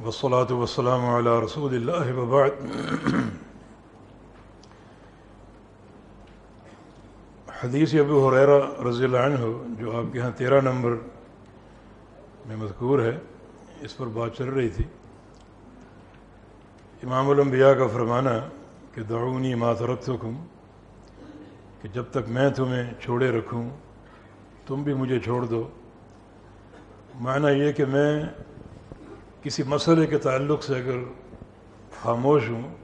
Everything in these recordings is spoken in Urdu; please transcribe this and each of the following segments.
والصلاة والسلام على رسول الله وبعد. حدیث ابو حریرہ رضی اللہ عنہ، جو آپ کے ہاں تیرہ نمبر میں مذکور ہے، اس پر بات چل رہی تھی۔ امام الانبیاء کا فرمانا کہ دعونی ما ترکتکم، کہ جب تک میں تمہیں چھوڑے رکھوں، تم بھی مجھے چھوڑ دو۔ معنی یہ کہ میں کسی مسئلے کے تعلق سے اگر خاموش ہوں،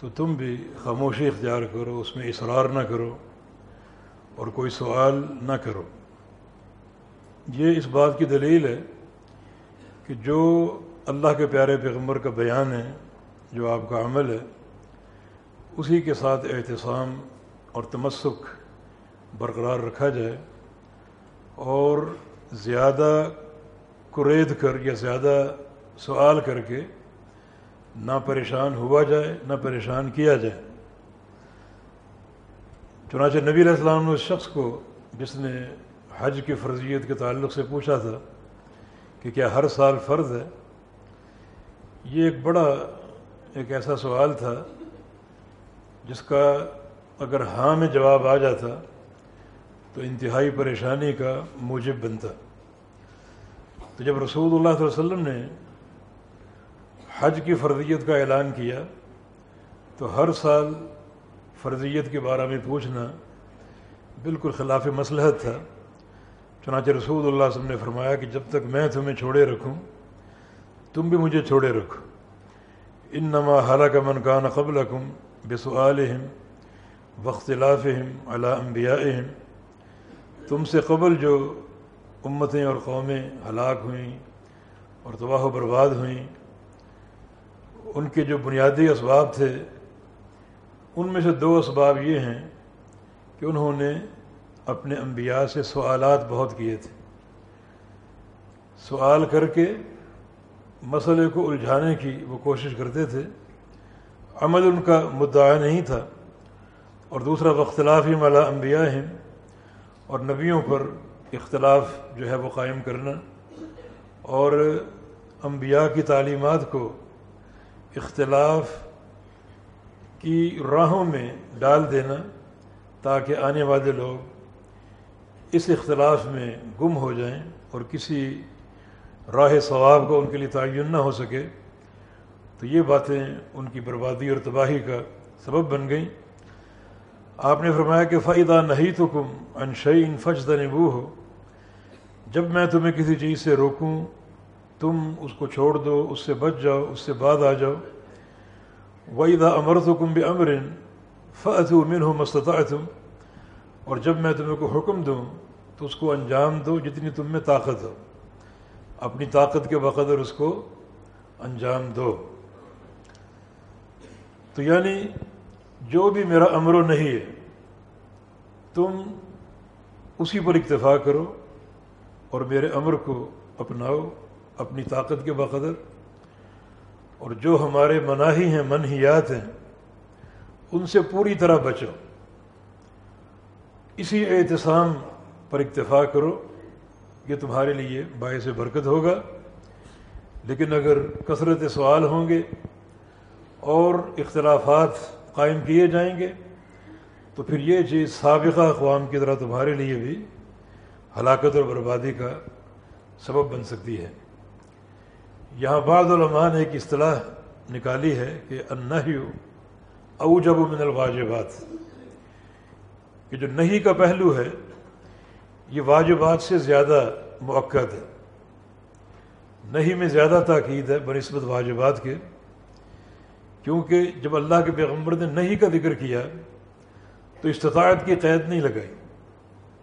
تو تم بھی خاموشی اختیار کرو، اس میں اصرار نہ کرو اور کوئی سوال نہ کرو۔ یہ اس بات کی دلیل ہے کہ جو اللہ کے پیارے پیغمبر کا بیان ہے، جو آپ کا عمل ہے، اسی کے ساتھ احتسام اور تمسک برقرار رکھا جائے اور زیادہ کرید کر یا زیادہ سوال کر کے نہ پریشان ہوا جائے، نہ پریشان کیا جائے۔ چنانچہ نبی علیہ السلام نے اس شخص کو جس نے حج کی فرضیت کے تعلق سے پوچھا تھا کہ کیا ہر سال فرض ہے، یہ ایک بڑا ایک ایسا سوال تھا جس کا اگر ہاں میں جواب آ جاتا تو انتہائی پریشانی کا موجب بنتا۔ تو جب رسول اللہ صلی اللہ علیہ وسلم نے حج کی فرضیت کا اعلان کیا، تو ہر سال فرضیت کے بارے میں پوچھنا بالکل خلاف مصلحت تھا۔ چنانچہ رسول اللہ وسلم نے فرمایا کہ جب تک میں تمہیں چھوڑے رکھوں، تم بھی مجھے چھوڑے رکھو۔ ان نما حالہ من کان قبل اکم بسعالم وختلافہم علا انبیائہم۔ تم سے قبل جو امتیں اور قومیں ہلاک ہوئیں اور تباہ و برباد ہوئیں، ان کے جو بنیادی اسباب تھے، ان میں سے دو اسباب یہ ہیں کہ انہوں نے اپنے انبیاء سے سوالات بہت کیے تھے۔ سوال کر کے مسئلے کو الجھانے کی وہ کوشش کرتے تھے۔ عمل ان کا مدعا نہیں تھا اور دوسرا اختلاف ہی ملا انبیاء ہیں اور نبیوں پر اختلاف جو ہے وہ قائم کرنا اور انبیاء کی تعلیمات کو اختلاف کی راہوں میں ڈال دینا تاکہ آنے والے لوگ اس اختلاف میں گم ہو جائیں اور کسی راہ ثواب کو ان کے لیے تعین نہ ہو سکے، تو یہ باتیں ان کی بربادی اور تباہی کا سبب بن گئیں۔ آپ نے فرمایا کہ فائدہ نہیں تو کم انشعین فج نبو ہو جب میں تمہیں کسی چیز سے روکوں، تم اس کو چھوڑ دو، اس سے بچ جاؤ، اس سے بعد آ جاؤ۔ وحیدہ امر تو کم بھی امرن فعت امن ہو مستطاع تم اور جب میں تمہیں کو حکم دوں، تو اس کو انجام دو جتنی تم میں طاقت ہو۔ اپنی طاقت کے بقدر اس کو انجام دو۔ تو یعنی جو بھی میرا امر و نہیں ہے، تم اسی پر اکتفا کرو۔ اور میرے امر کو اپناؤ اپنی طاقت کے بقدر۔ اور جو ہمارے مناہی ہیں منحیات ہیں، ان سے پوری طرح بچو اسی احتسام پر اکتفا کرو، یہ تمہارے لیے باعث برکت ہوگا۔ لیکن اگر کثرت سوال ہوں گے اور اختلافات قائم کیے جائیں گے، تو پھر یہ چیز سابقہ اقوام کی طرح تمہارے لیے بھی ہلاکت اور بربادی کا سبب بن سکتی ہے۔ یہاں بعض علماء نے ایک اصطلاح نکالی ہے کہ انحیو او جب من الواجبات۔ کہ جو نہیں کا پہلو ہے، یہ واجبات سے زیادہ موقع ہے۔ نہیں میں زیادہ تاکید ہے بنسبت واجبات کے۔ کیونکہ جب اللہ کے پیغمبر نے نہیں کا ذکر کیا، تو استطاعت کی قید نہیں لگائی۔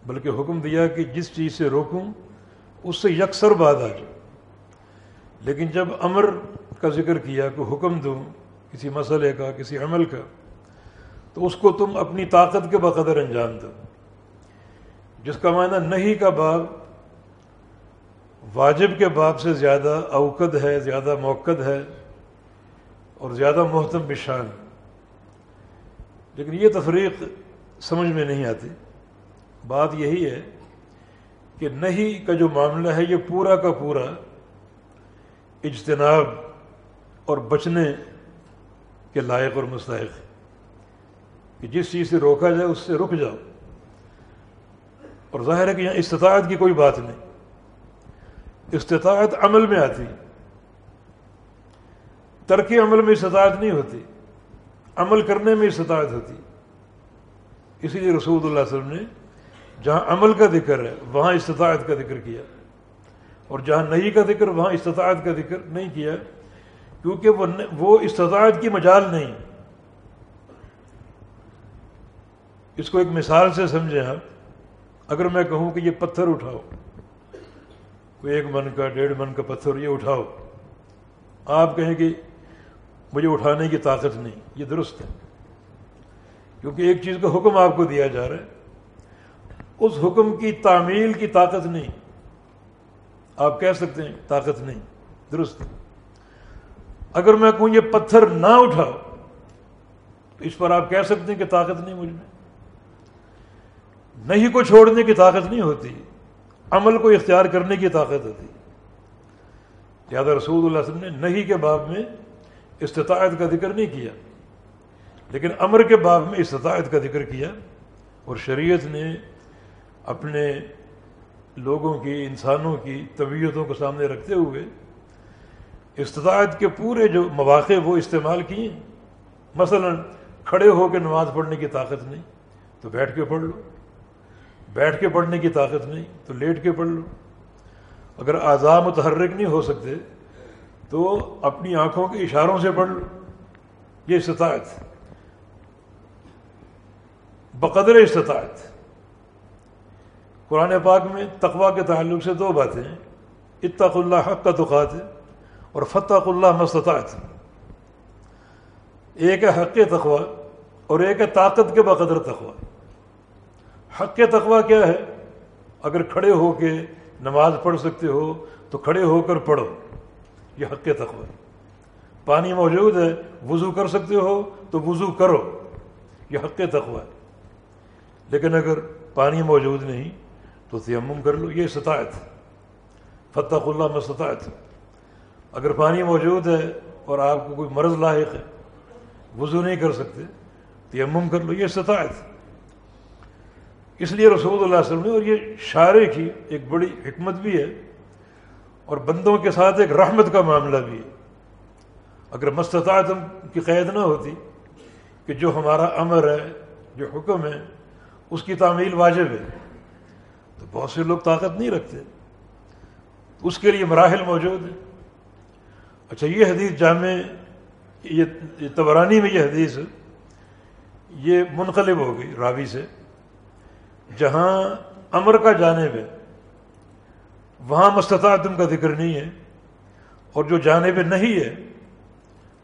بلکہ حکم دیا کہ جس چیز سے روکوں، اس سے یکسر بات آ جائے لیکن جب امر کا ذکر کیا کہ حکم دوں، کسی مسئلے کا، کسی عمل کا، تو اس کو تم اپنی طاقت کے بقدر انجام دو۔ جس کا معنی نہیں کا باب، واجب کے باب سے زیادہ اوقد ہے، زیادہ موقع ہے اور زیادہ محتم بشان۔ لیکن یہ تفریق سمجھ میں نہیں آتی۔ بات یہی ہے کہ نہیں کا جو معاملہ ہے یہ پورا کا پورا اجتناب اور بچنے کے لائق اور مستحق ہے۔ کہ جس چیز سے روکا جائے اس سے رک جاؤ۔ اور ظاہر ہے کہ یہاں استطاعت کی کوئی بات نہیں۔ استطاعت عمل میں آتی۔ ترک عمل میں استطاعت نہیں ہوتی۔ عمل کرنے میں استطاعت ہوتی۔ اسی لیے رسول اللہ علیہ وسلم نے جہاں عمل کا ذکر ہے، وہاں استطاعت کا ذکر کیا۔ اور جہاں نہیں کا ذکر، وہاں استطاعت کا ذکر نہیں کیا۔ کیونکہ وہ استطاعت کی مجال نہیں۔ اس کو ایک مثال سے سمجھیں آپ۔ اگر میں کہوں کہ یہ پتھر اٹھاؤ، کوئی ایک من کا، ڈیڑھ من کا پتھر، یہ اٹھاؤ۔ آپ کہیں کہ مجھے اٹھانے کی طاقت نہیں، یہ درست ہے۔ کیونکہ ایک چیز کا حکم آپ کو دیا جا رہا ہے۔ اس حکم کی تعمیل کی طاقت نہیں۔ آپ کہہ سکتے ہیں طاقت نہیں، درست۔ اگر میں کہوں یہ پتھر نہ اٹھاؤ، تو اس پر آپ کہہ سکتے ہیں کہ طاقت نہیں مجھ میں۔ نہیں کو چھوڑنے کی طاقت نہیں ہوتی، عمل کو اختیار کرنے کی طاقت ہوتی۔ زیادہ رسول اللہ علیہ وسلم نے نہیں کے باب میں استطاعت کا ذکر نہیں کیا، لیکن امر کے باب میں استطاعت کا ذکر کیا اور شریعت نے اپنے لوگوں کی، انسانوں کی طبیعتوں کو سامنے رکھتے ہوئے استطاعت کے پورے جو مواقع وہ استعمال کیے مثلا کھڑے ہو کے نماز پڑھنے کی طاقت نہیں، تو بیٹھ کے پڑھ لو۔ بیٹھ کے پڑھنے کی طاقت نہیں، تو لیٹ کے پڑھ لو۔ اگر اعضاء متحرک نہیں ہو سکتے، تو اپنی آنکھوں کے اشاروں سے پڑھ لو۔ یہ استطاعت۔ بقدر استطاعت۔ قرآن پاک میں تقوا کے تعلق سے دو باتیں ہیں۔ اتق اللہ حق کا تقات ہے اور فتح اللہ مستطاعت ایک ہے حق تقوا اور ایک ہے طاقت کے بقدر تقوا حق تقوا کیا ہے؟ اگر کھڑے ہو کے نماز پڑھ سکتے ہو تو کھڑے ہو کر پڑھو۔ یہ حق تقوا پانی موجود ہے، وضو کر سکتے ہو تو وضو کرو۔ یہ حق تقوا ہے لیکن اگر پانی موجود نہیں تو تیمم کر لو، یہ استطاعت۔ فتح اللہ میں ستاعت اگر پانی موجود ہے اور آپ کو کوئی مرض لاحق ہے، وضو نہیں کر سکتے، تیمم کر لو، یہ استطاعت۔ اس لیے رسول اللہ علیہ وسلم نے، اور یہ شاعری کی ایک بڑی حکمت بھی ہے، اور بندوں کے ساتھ ایک رحمت کا معاملہ بھی ہے۔ اگر مستطاعت کی قید نہ ہوتی کہ جو ہمارا امر ہے، جو حکم ہے، اس کی تعمیل واجب ہے۔ بہت سے لوگ طاقت نہیں رکھتے۔ اس کے لیے مراحل موجود ہیں۔ اچھا یہ حدیث جامع، یہ تبرانی میں یہ حدیث، یہ منقلب ہو گئی راوی سے، جہاں امر کا جانب ہے، وہاں مستطاعتم کا ذکر نہیں ہے، اور جو جانب نہیں ہے،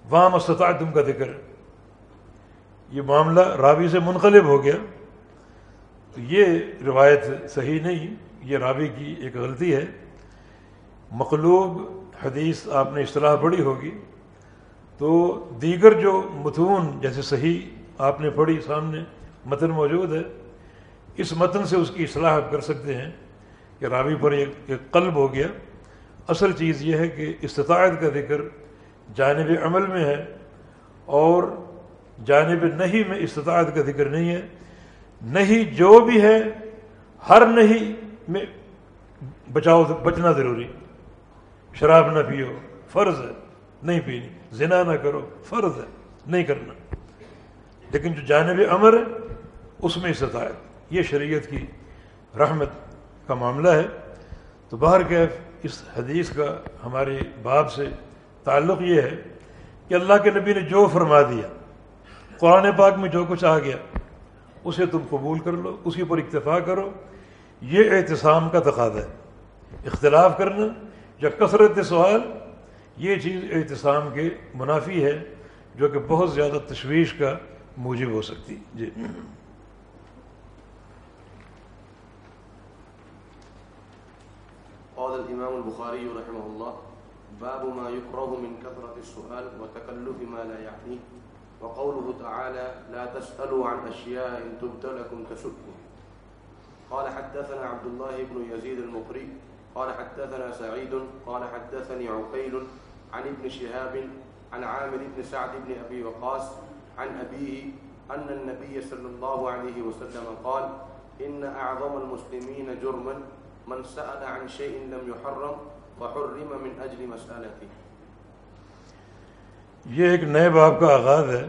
وہاں مستطاعتم کا ذکر ہے۔ یہ معاملہ راوی سے منقلب ہو گیا۔ تو یہ روایت صحیح نہیں، یہ راوی کی ایک غلطی ہے۔ مقلوب حدیث آپ نے اصطلاح پڑھی ہوگی۔ تو دیگر جو متون جیسے صحیح آپ نے پڑھی سامنے متن موجود ہے، اس متن سے اس کی اصلاح آپ کر سکتے ہیں کہ راوی پر ایک قلب ہو گیا۔ اصل چیز یہ ہے کہ استطاعت کا ذکر جانب عمل میں ہے اور جانب نہیں میں استطاعت کا ذکر نہیں ہے۔ نہیں، جو بھی ہے، ہر نہیں میں بچاؤ، بچنا ضروری۔ شراب نہ پیو، فرض ہے۔ نہیں پینی زنا نہ کرو، فرض ہے۔ نہیں کرنا۔ لیکن جو جانب امر ہے، اس میں استطاعت یہ شریعت کی رحمت کا معاملہ ہے۔ تو باہر کیف اس حدیث کا ہمارے باب سے تعلق یہ ہے کہ اللہ کے نبی نے جو فرما دیا، قرآن پاک میں جو کچھ آ گیا اسے تم قبول کر لو، اسی پر اکتفا کرو۔ یہ احتسام کا تقاضا ہے۔ اختلاف کرنا، یا کثرت سوال، یہ چیز احتسام کے منافی ہے، جو کہ بہت زیادہ تشویش کا موجب ہو سکتی۔ جی۔ قال الإمام البخاري رحمه الله، باب ما يكره من كثرة السؤال وتكلف ما لا يعنيه۔ وقوله تعالى لا تسألوا عن أشياء تبت لكم تسؤكم. قال حدثنا عبد الله بن يزيد المقري، قال حدثنا سعيد، قال حدثني عقيل عن ابن شهاب، عن عامر بن سعد بن أبي وقاص عن أبيه أن النبي صلى الله عليه وسلم قال إن أعظم المسلمين جرما من سأل عن شيء لم يحرم وحرم من أجل مسألته یہ ایک نئے باب کا آغاز ہے۔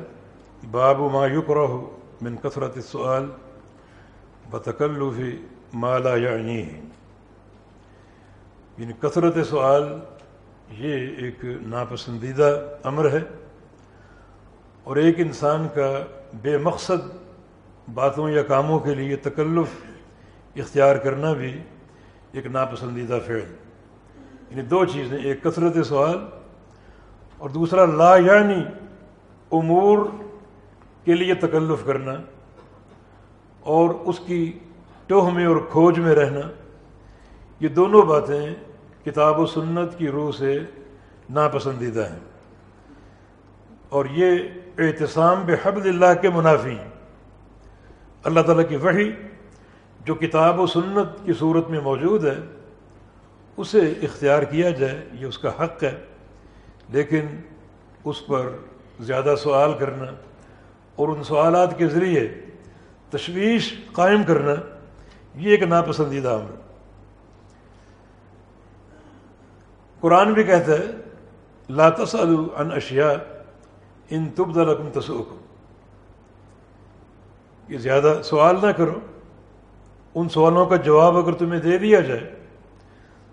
باب ما یکرہ من کثرت السؤال بتکلف ما لا یعنی یعنی کثرت سوال یہ ایک ناپسندیدہ امر ہے اور ایک انسان کا بے مقصد باتوں یا کاموں کے لیے تکلف اختیار کرنا بھی ایک ناپسندیدہ فعل۔ یعنی دو چیزیں، ایک کثرت سوال اور دوسرا لا یعنی امور کے لیے تکلف کرنا اور اس کی ٹوہ میں اور کھوج میں رہنا۔ یہ دونوں باتیں کتاب و سنت کی روح سے ناپسندیدہ ہیں۔ اور یہ اعتصام بحبل اللہ کے منافی ہیں۔ اللہ تعالیٰ کی وحی جو کتاب و سنت کی صورت میں موجود ہے، اسے اختیار کیا جائے، یہ اس کا حق ہے۔ لیکن اس پر زیادہ سوال کرنا اور ان سوالات کے ذریعے تشویش قائم کرنا یہ ایک ناپسندیدہ عمل قرآن بھی کہتا ہے، لا تسألوا عن اشیاء ان تبد لکم تسؤکم یہ زیادہ سوال نہ کرو۔ ان سوالوں کا جواب اگر تمہیں دے دیا جائے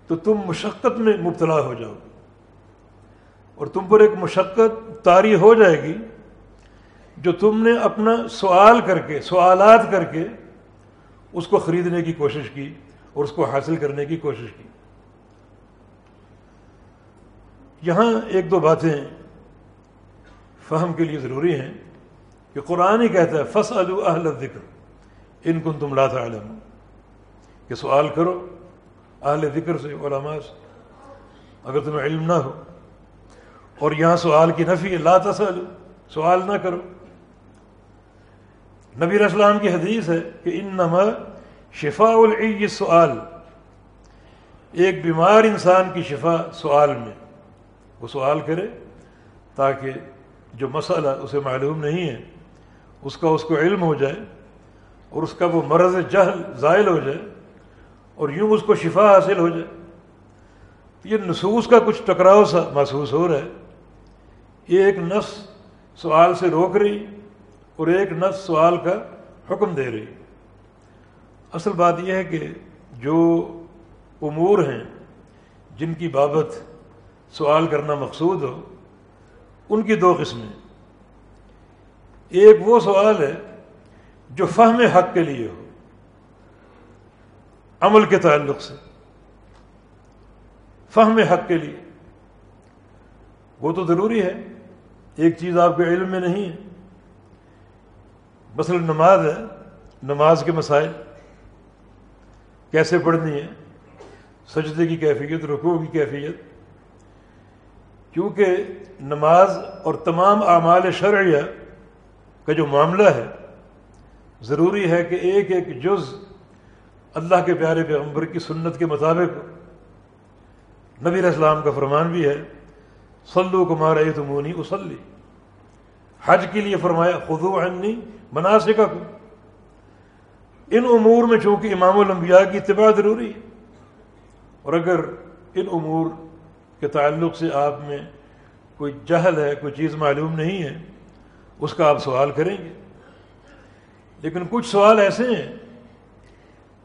تو تم مشقت میں مبتلا ہو جاؤ۔ اور تم پر ایک مشقت طاری ہو جائے گی جو تم نے اپنا سوال کر کے، سوالات کر کے اس کو خریدنے کی کوشش کی اور اس کو حاصل کرنے کی کوشش کی۔ یہاں ایک دو باتیں فہم کے لیے ضروری ہیں کہ قرآن ہی کہتا ہے فص اہل ذکر ان کن تم لاتا عالم کہ سوال کرو اہل ذکر سے، علماء سے۔ اگر تمہیں علم نہ ہو اور یہاں سوال کی نفی، لا تسألو سوال نہ کرو۔ نبی اسلام کی حدیث ہے کہ ان نما شفا العی سوال ایک بیمار انسان کی شفا سوال میں۔ وہ سوال کرے تاکہ جو مسئلہ اسے معلوم نہیں ہے، اس کا اس کو علم ہو جائے اور اس کا وہ مرض جہل زائل ہو جائے اور یوں اس کو شفا حاصل ہو جائے۔ یہ نصوص کا کچھ ٹکراؤ سا محسوس ہو رہا ہے۔ ایک نفس سوال سے روک رہی اور ایک نفس سوال کا حکم دے رہی۔ اصل بات یہ ہے کہ جو امور ہیں جن کی بابت سوال کرنا مقصود ہو، ان کی دو قسمیں۔ ایک وہ سوال ہے جو فہم حق کے لیے ہو، عمل کے تعلق سے۔ فہم حق کے لیے۔ وہ تو ضروری ہے۔ ایک چیز آپ کے علم میں نہیں ہے۔ مثلا نماز ہے، نماز کے مسائل کیسے پڑھنی ہے سجدے کی کیفیت، رکوع کی کیفیت۔ کیونکہ نماز اور تمام اعمال شرعیہ کا جو معاملہ ہے، ضروری ہے کہ ایک ایک جز اللہ کے پیارے پیغمبر کی سنت کے مطابق نبی اسلام کا فرمان بھی ہے سلو کمار تمونی اسلی حج کے لیے فرمایا خدو عنی مناسب ان امور میں چونکہ امام الانبیاء کی اتباع ضروری ہے، اور اگر ان امور کے تعلق سے آپ میں کوئی جہل ہے، کوئی چیز معلوم نہیں ہے، اس کا آپ سوال کریں گے۔ لیکن کچھ سوال ایسے ہیں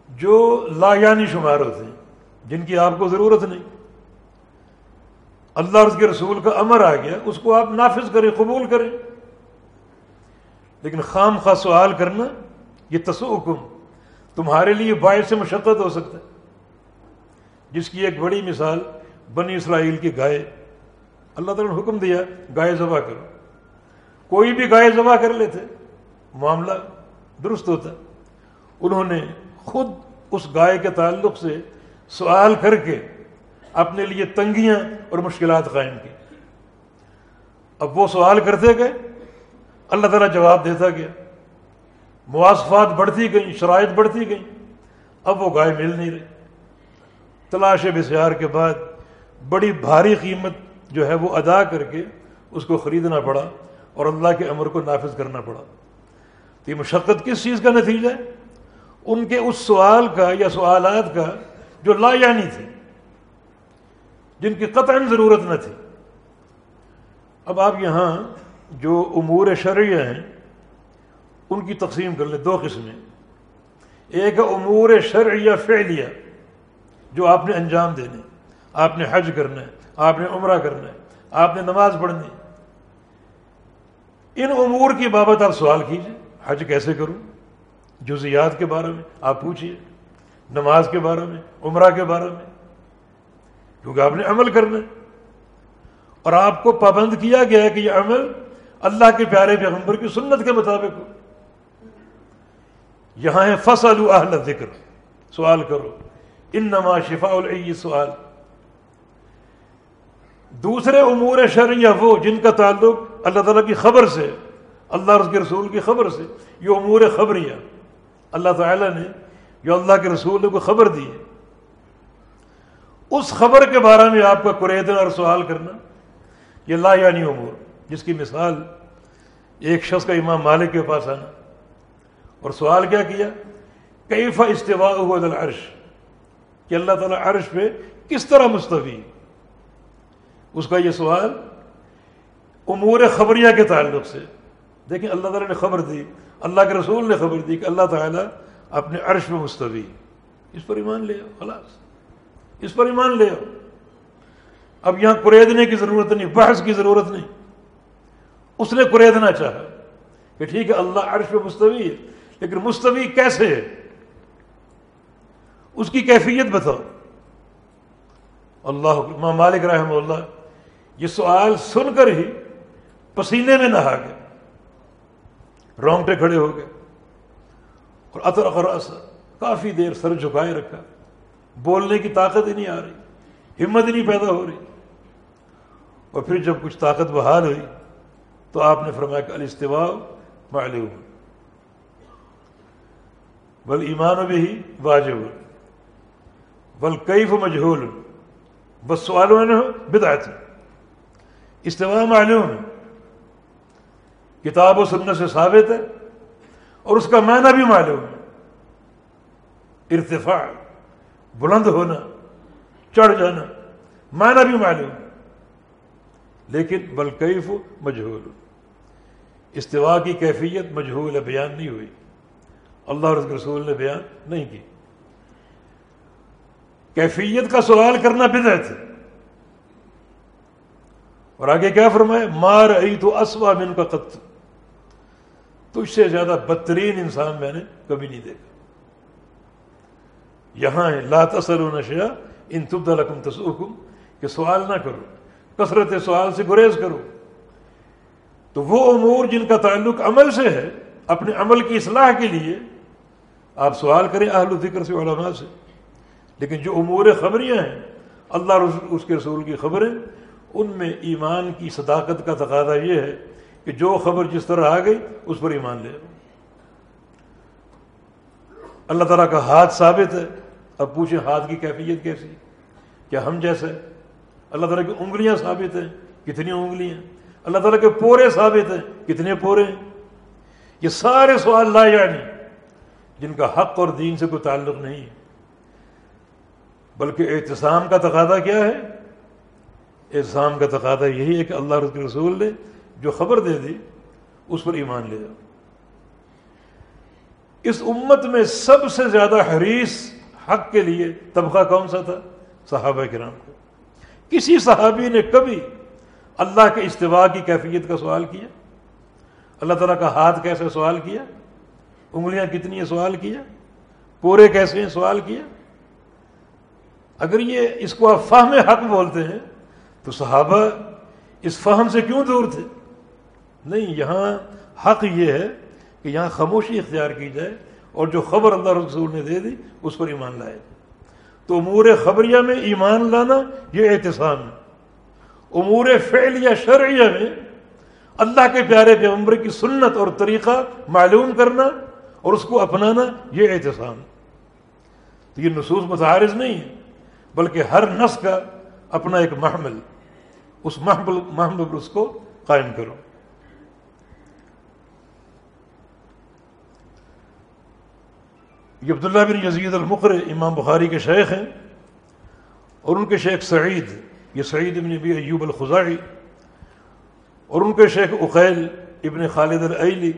جو لا یعنی شمار ہوتے ہیں، جن کی آپ کو ضرورت نہیں۔ اللہ اور اس کے رسول کا امر آ گیا، اس کو آپ نافذ کریں، قبول کریں۔ لیکن خام خواہ سوال کرنا، یہ تصوکم تمہارے لیے باعث سے مشقت ہو سکتا ہے۔ جس کی ایک بڑی مثال بنی اسرائیل کی گائے۔ اللہ تعالیٰ نے حکم دیا، گائے ذبح کرو۔ کوئی بھی گائے ذبح کر لیتے، معاملہ درست ہوتا۔ انہوں نے خود اس گائے کے تعلق سے سوال کر کے اپنے لیے تنگیاں اور مشکلات قائم کی۔ اب وہ سوال کرتے گئے، اللہ تعالیٰ جواب دیتا گیا۔ مواصفات بڑھتی گئیں، شرائط بڑھتی گئیں، اب وہ گائے مل نہیں رہی۔ تلاش بسیار کے بعد بڑی بھاری قیمت جو ہے وہ ادا کر کے اس کو خریدنا پڑا اور اللہ کے امر کو نافذ کرنا پڑا۔ تو یہ مشقت کس چیز کا نتیجہ ہے؟ ان کے اس سوال کا یا سوالات کا جو لا یعنی تھے جن کی قطع ضرورت نہ تھی۔ اب آپ یہاں جو امور شرعیہ ہیں، ان کی تقسیم کر لیں دو قسمیں۔ ایک امور شرعیہ فعلیہ، جو آپ نے انجام دینے، آپ نے حج کرنا ہے، آپ نے عمرہ کرنا ہے، آپ نے نماز پڑھنی ان امور کی بابت آپ سوال کیجیے، حج کیسے کروں؟ جزیات کے بارے میں آپ پوچھیے نماز کے بارے میں، عمرہ کے بارے میں کیونکہ آپ نے عمل کرنا ہے۔ اور آپ کو پابند کیا گیا ہے کہ یہ عمل اللہ کے پیارے پیغمبر کی سنت کے مطابق ہو۔ یہاں ہے فصل اہل ذکر سوال کرو۔ ان نما شفا سوال۔ دوسرے امور شرعیہ وہ جن کا تعلق اللہ تعالیٰ کی خبر سے، اللہ رس کے رسول کی خبر سے، یہ امور خبریہ اللہ تعالیٰ نے جو اللہ کے رسول کو خبر دی ہے۔ اس خبر کے بارے میں آپ کا قریدن اور سوال کرنا یہ لا یعنی امور، جس کی مثال ایک شخص کا امام مالک کے پاس آنا اور سوال کیا کیا؟ کیفا استفاع ہوا عرش کہ اللہ تعالیٰ عرش پہ کس طرح مستفی اس کا یہ سوال امور خبریہ کے تعلق سے۔ دیکھیں اللہ تعالیٰ نے خبر دی، اللہ کے رسول نے خبر دی کہ اللہ تعالیٰ اپنے عرش میں مستوی۔ اس پر ایمان لے، خلاص۔ اس پر ایمان لے آؤ۔ اب یہاں قریدنے کی ضرورت نہیں، بحث کی ضرورت نہیں۔ اس نے قریدنا چاہا کہ ٹھیک ہے، اللہ عرش میں مستوی ہے، لیکن مستوی کیسے ہے؟ اس کی کیفیت بتاؤ۔ اللہ ماں مالک رحمہ اللہ، یہ سوال سن کر ہی پسینے میں نہا گئے۔ رونگٹے کھڑے ہو گئے۔ اور اطر خراس کافی دیر سر جھکائے رکھا۔ بولنے کی طاقت ہی نہیں آ رہی، ہمت ہی نہیں پیدا ہو رہی۔ اور پھر جب کچھ طاقت بحال ہوئی تو آپ نے فرمایا کہ الاستواء معلوم۔ بل ایمان بھی واجب۔ بل کیف مجہول؟ بس سوالوں نے بدایت استواء معلوم۔ کتاب و سننے سے ثابت ہے اور اس کا معنی بھی معلوم۔ ہے ارتفاع۔ بلند ہونا، چڑھ جانا، معنی بھی معلوم۔ لیکن بلکیف مجہول۔ استوا کی کیفیت مجہول بیان نہیں ہوئی۔ اللہ رسول نے بیان نہیں کی۔ کیفیت کا سوال کرنا بدعت ہے۔ اور آگے کیا فرمائے مار ای تو اسوا من کا قط۔ تجھ سے زیادہ بدترین انسان میں نے کبھی نہیں دیکھا۔ یہاں ہے، لا تسر و نشیا ان تبد القم تسوکم کہ سوال نہ کرو، کثرت سوال سے گریز کرو۔ تو وہ امور جن کا تعلق عمل سے ہے، اپنے عمل کی اصلاح کے لیے، آپ سوال کریں اہل ذکر سے، علماء سے۔ لیکن جو امور خبریاں ہیں، اللہ اس کے رسول کی خبریں، ان میں ایمان کی صداقت کا تقاضا یہ ہے کہ جو خبر جس طرح آ گئی، اس پر ایمان لے اللہ تعالیٰ کا ہاتھ ثابت ہے اب پوچھیں ہاتھ کی کیفیت کیسی کیا ہم جیسے اللہ تعالیٰ کی انگلیاں ثابت ہیں، کتنی انگلیاں؟ اللہ تعالیٰ کے پورے ثابت ہیں، کتنے پورے ہیں؟ یہ سارے سوال لا یعنی جن کا حق اور دین سے کوئی تعلق نہیں ہے۔ بلکہ احتسام کا تقاضا کیا ہے؟ احتسام کا تقاضا یہی ہے کہ اللہ رسول نے جو خبر دے دی، اس پر ایمان لے جاؤ۔ اس امت میں سب سے زیادہ حریص حق کے لیے طبقہ کون سا تھا؟ صحابہ کرام کو۔ کسی صحابی نے کبھی اللہ کے استفاع کی کیفیت کا سوال کیا؟ اللہ تعالیٰ کا ہاتھ کیسے سوال کیا؟ انگلیاں کتنی ہیں سوال کیا؟ پورے کیسے ہیں سوال کیا؟ اگر یہ اس کو آپ فہم حق بولتے ہیں، تو صحابہ اس فہم سے کیوں دور تھے؟ نہیں، یہاں حق یہ ہے کہ یہاں خاموشی اختیار کی جائے اور جو خبر اللہ رسول نے دے دی، اس پر ایمان لائے۔ تو امور خبریہ میں ایمان لانا یہ احتسام ہے۔ امور فعل یا شرعیہ میں اللہ کے پیارے پیغمبر کی سنت اور طریقہ معلوم کرنا اور اس کو اپنانا یہ احتسام تو یہ نصوص متحرز نہیں ہے، بلکہ ہر نس کا اپنا ایک محمل، اس محمل محمل پر اس کو قائم کرو۔ یہ عبداللہ بن یزید المقر امام بخاری کے شیخ ہیں اور ان کے شیخ سعید، یہ سعید ابن ابی ایوب الخزائی اور ان کے شیخ اقیل ابن خالد العلی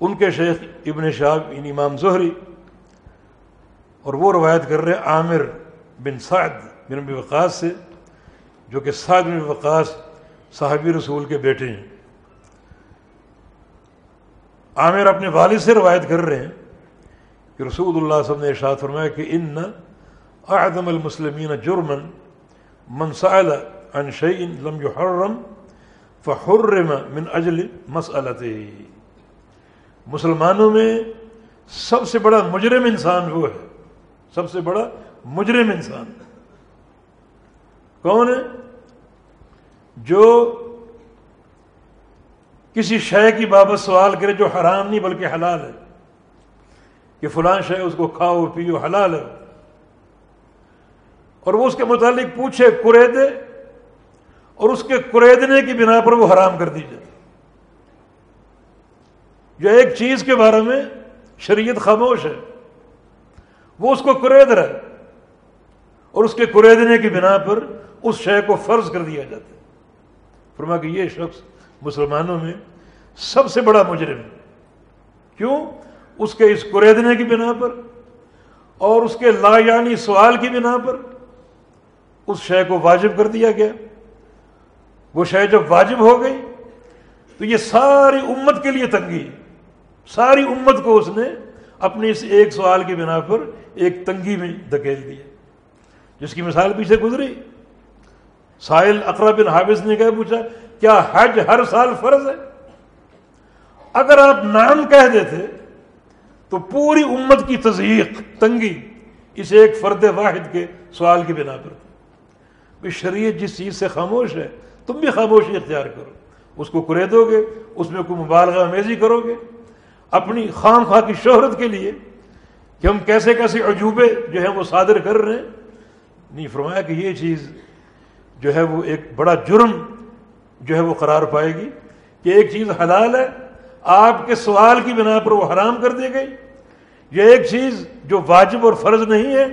ان کے شیخ ابن شاب ان یعنی امام ظہری اور وہ روایت کر رہے عامر بن سعد بن ابی وقاص سے، جو کہ سعد بن وقاص صحابی رسول کے بیٹے ہیں۔ عامر اپنے والد سے روایت کر رہے ہیں۔ کہ رسول اللہ صلی اللہ علیہ وسلم نے ارشاد فرمایا کہ ان اعظم المسلمین جرمن من سأل عن شيء لم يحرم فحرم من اجل مسئلته مسلمانوں میں سب سے بڑا مجرم انسان وہ ہے۔ سب سے بڑا مجرم انسان۔ کون ہے؟ جو کسی شے کی بابت سوال کرے جو حرام نہیں بلکہ حلال ہے۔ کہ فلاں شے اس کو کھاؤ، پیو، حلال ہے۔ اور وہ اس کے متعلق پوچھے کریدے اور اس کے کریدنے کی بنا پر وہ حرام کر دی جائے جو ایک چیز کے بارے میں شریعت خاموش ہے، وہ اس کو کرید رہا ہے اور اس کے کریدنے کی بنا پر اس شے کو فرض کر دیا جاتا ہے۔ فرما کہ یہ شخص مسلمانوں میں سب سے بڑا مجرم ہے۔ کیوں؟ اس کے اس کریدنے کی بنا پر اور اس کے لا یعنی سوال کی بنا پر اس شے کو واجب کر دیا گیا۔ وہ شے جب واجب ہو گئی تو یہ ساری امت کے لیے تنگی ساری امت کو اس نے اپنی اس ایک سوال کی بنا پر ایک تنگی میں دھکیل دیا۔ جس کی مثال پیچھے گزری۔ ساحل اقرا بن حافظ نے کہا، پوچھا، کیا حج ہر سال فرض ہے؟ اگر آپ نام کہہ دیتے تو پوری امت کی تصدیق تنگی اس ایک فرد واحد کے سوال کی بنا پر۔ شریعت جس چیز سے خاموش ہے، تم بھی خاموشی اختیار کرو۔ اس کو کرے دو گے، اس میں کوئی مبالغہ، امیزی کرو گے۔ اپنی خام خواہ کی شہرت کے لیے کہ ہم کیسے کیسے عجوبے جو ہیں وہ صادر کر رہے ہیں۔ نہیں، فرمایا کہ یہ چیز جو ہے وہ ایک بڑا جرم جو ہے وہ قرار پائے گی کہ ایک چیز حلال ہے آپ کے سوال کی بنا پر وہ حرام کر دی گئی۔ یہ ایک چیز جو واجب اور فرض نہیں ہے۔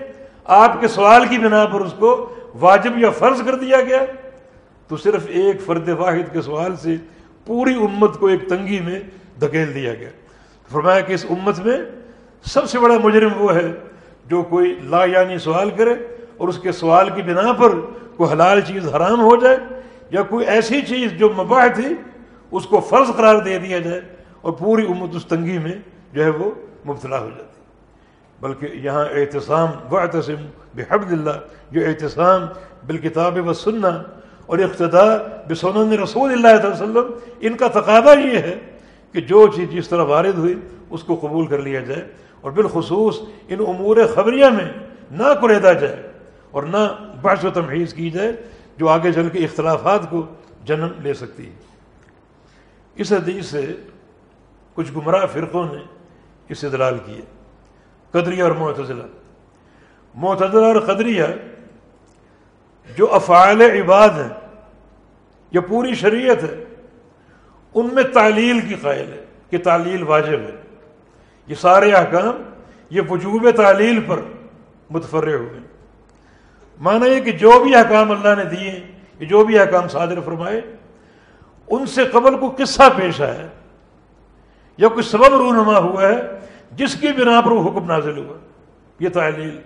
آپ کے سوال کی بنا پر اس کو واجب یا فرض کر دیا گیا۔ تو صرف ایک فرد واحد کے سوال سے پوری امت کو ایک تنگی میں دھکیل دیا گیا۔ فرمایا کہ اس امت میں سب سے بڑا مجرم وہ ہے جو کوئی لا یعنی سوال کرے اور اس کے سوال کی بنا پر کوئی حلال چیز حرام ہو جائے یا کوئی ایسی چیز جو مباح تھی، اس کو فرض قرار دے دیا جائے۔ اور پوری امت اس تنگی میں جو ہے وہ مبتلا ہو جاتی بلکہ یہاں احتسام و احتسم بحب اللہ، جو احتسام بالکتاب و سننا اور اقتدا بسنن رسول اللہ علیہ وسلم، ان کا تقاضا یہ ہے کہ جو چیز جس طرح وارد ہوئی، اس کو قبول کر لیا جائے اور بالخصوص ان امور خبریہ میں نہ کریدا جائے اور نہ بحث و تمحیز کی جائے جو آگے چل کے اختلافات کو جنم لے سکتی ہے۔ اس حدیث سے کچھ گمراہ فرقوں نے اس ادلال کیے۔ قدریہ اور معتزلہ۔ معتدلہ اور قدریہ جو افعال عباد ہیں یا پوری شریعت ہے، ان میں تعلیل کی قائل ہے کہ تعلیل واجب ہے۔ یہ سارے احکام، یہ وجوب تعلیل پر متفر ہوئے مانا یہ کہ جو بھی احکام اللہ نے دیے، جو بھی احکام صادر فرمائے، ان سے قبل کو قصہ پیش آیا۔ یا کوئی سبب رونما ہوا ہے، جس کی بنا پر وہ حکم نازل ہوا۔ یہ تعلیل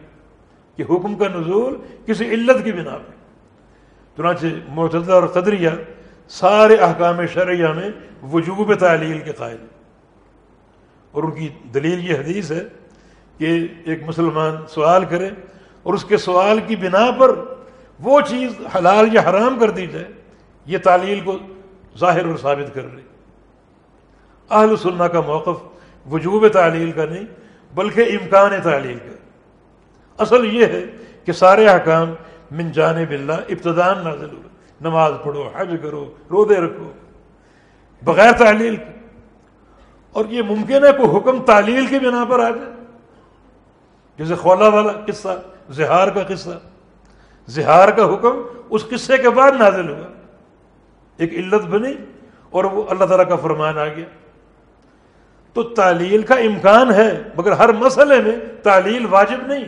کہ حکم کا نزول کسی علت کی بنا پر۔ چنانچہ معتدہ اور قدریہ سارے احکام شرعیہ میں وجوب تعلیل کے قائل اور ان کی دلیل یہ حدیث ہے کہ ایک مسلمان سوال کرے اور اس کے سوال کی بنا پر وہ چیز حلال یا حرام کر دی جائے، یہ تعلیل کو ظاہر اور ثابت کر رہی اہل سننا کا موقف وجوب تعلیل کا نہیں، بلکہ امکان تعلیل کا۔ اصل یہ ہے کہ سارے احکام من جانب اللہ ابتدان نازل ہوئے۔ نماز پڑھو، حج کرو رودے رکھو۔ بغیر تعلیل کے۔ اور یہ ممکن ہے کوئی حکم تعلیل کی بنا پر آ جائے۔ جیسے خولا والا قصہ، زہار کا قصہ۔ زہار کا حکم اس قصے کے بعد نازل ہوا۔ ایک علت بنی اور وہ اللہ تعالیٰ کا فرمان آ گیا۔ تو تعلیل کا امکان ہے، مگر ہر مسئلے میں تعلیل واجب نہیں۔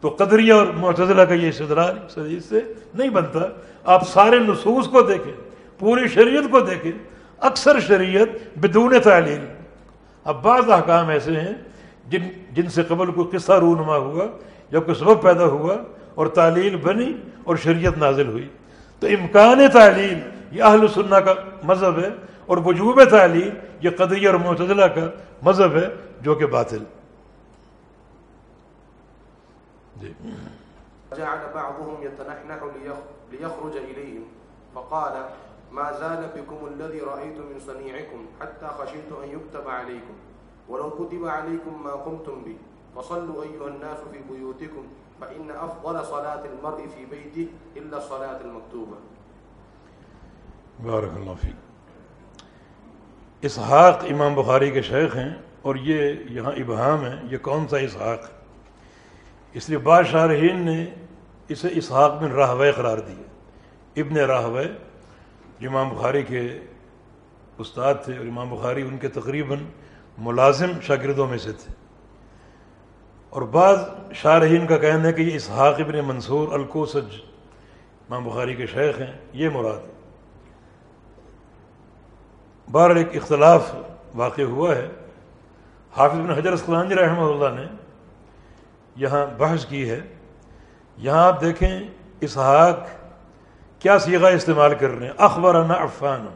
تو قدریہ اور معتدلہ کا یہ استدلال سے نہیں بنتا۔ آپ سارے نصوص کو دیکھیں، پوری شریعت کو دیکھیں، اکثر شریعت بدون تعلیل۔ اب بعض احکام ایسے ہیں جن جن سے قبل کوئی قصہ رونما ہوا جب کوئی سبب پیدا ہوا اور تعلیل بنی اور شریعت نازل ہوئی۔ تو امکان تعلیل، یہ اہل سننا کا مذہب ہے اور وجوب تعلیم یہ قدری اور معتدلہ کا مذہب ہے جو کہ باطل۔ جی۔ جعل بعضهم يتنحنح ليخرج إليهم فقال ما زال بكم الذي رأيت من صنيعكم حتى خشيت أن يكتب عليكم ولو كتب عليكم ما قمتم به فصلوا أيها الناس في بيوتكم فإن أفضل صلاة المرء في بيته إلا المكتوبة. بارک اللہ فیک اسحاق امام بخاری کے شیخ ہیں اور یہ یہاں ابہام ہے یہ کون سا اسحاق؟ اس لیے بادشاہین نے اسے اسحاق بن راہوے قرار دیا۔ ابن راہوے امام بخاری کے استاد تھے اور امام بخاری ان کے تقریباً ملازم شاگردوں میں سے تھے۔ اور بعض شارحین کا کہنا ہے کہ یہ اسحاق ابن منصور الکوسج امام بخاری کے شیخ ہیں، یہ مراد ہے۔ بہر ایک اختلاف واقع ہوا ہے۔ حافظ بن حجر اسلانجی رحمہ اللہ نے یہاں بحث کی ہے۔ یہاں آپ دیکھیں اسحاق کیا سیغہ استعمال کر رہے ہیں۔ اخبرنا عفان۔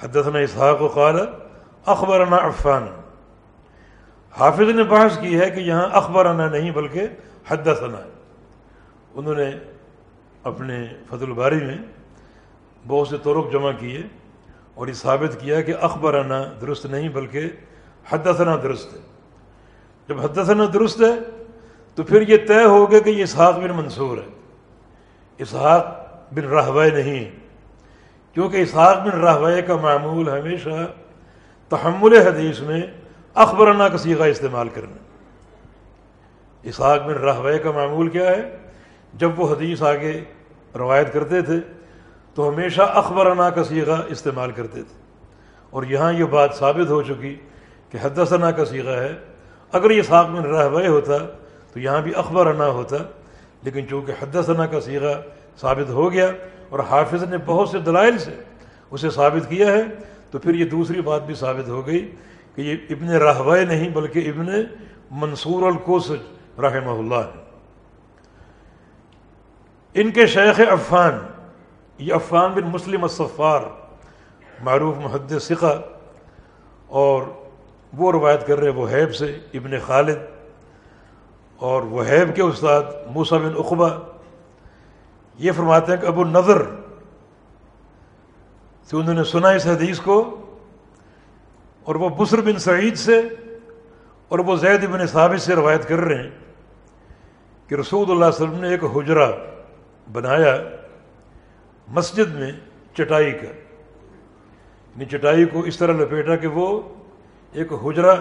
حدثنا اسحاق و قال اخبرنا عفان۔ حافظ نے بحث کی ہے کہ یہاں اخبرنا نہیں بلکہ حدثنا۔ انہوں نے اپنے فضل الباری میں بہت سے طرق جمع کیے۔ اور یہ ثابت کیا کہ اخبرانہ درست نہیں بلکہ حدثنا درست ہے۔ جب حدثنا درست ہے، تو پھر یہ طے ہو گیا کہ یہ اسحاق بن منصور ہے۔ اسحاق بن رہوے نہیں کیونکہ اسحاق بن رہوے کا معمول ہمیشہ تحمل حدیث میں اخبرانہ کا سیغہ استعمال کرنا۔ اسحاق بن رہوے کا معمول کیا ہے؟ جب وہ حدیث آگے روایت کرتے تھے تو ہمیشہ اخبرنا کا سیغہ استعمال کرتے تھے۔ اور یہاں یہ بات ثابت ہو چکی کہ حدثنا کا سیغہ ہے۔ اگر یہ ساق میں رہ ہوتا تو یہاں بھی اخبرنا ہوتا، لیکن چونکہ حدثنا کا سیغہ ثابت ہو گیا اور حافظ نے بہت سے دلائل سے اسے ثابت کیا ہے، تو پھر یہ دوسری بات بھی ثابت ہو گئی کہ یہ ابن رہوے نہیں بلکہ ابن منصور القوسج رحمہ اللہ ہے۔ ان کے شیخ عفان یہ عفان بن مسلم الصفار، معروف محد سقہ اور وہ روایت کر رہے وہیب سے، ابن خالد، اور وہیب کے استاد موسا بن اقبا یہ فرماتے ہیں کہ ابو نظر سے انہوں نے سنا اس حدیث کو، اور وہ بسر بن سعید سے، اور وہ زید بن ثابت سے روایت کر رہے ہیں کہ رسول اللہ علیہ وسلم نے ایک حجرہ بنایا۔ مسجد میں چٹائی کا یعنی چٹائی کو اس طرح لپیٹا کہ وہ ایک حجرہ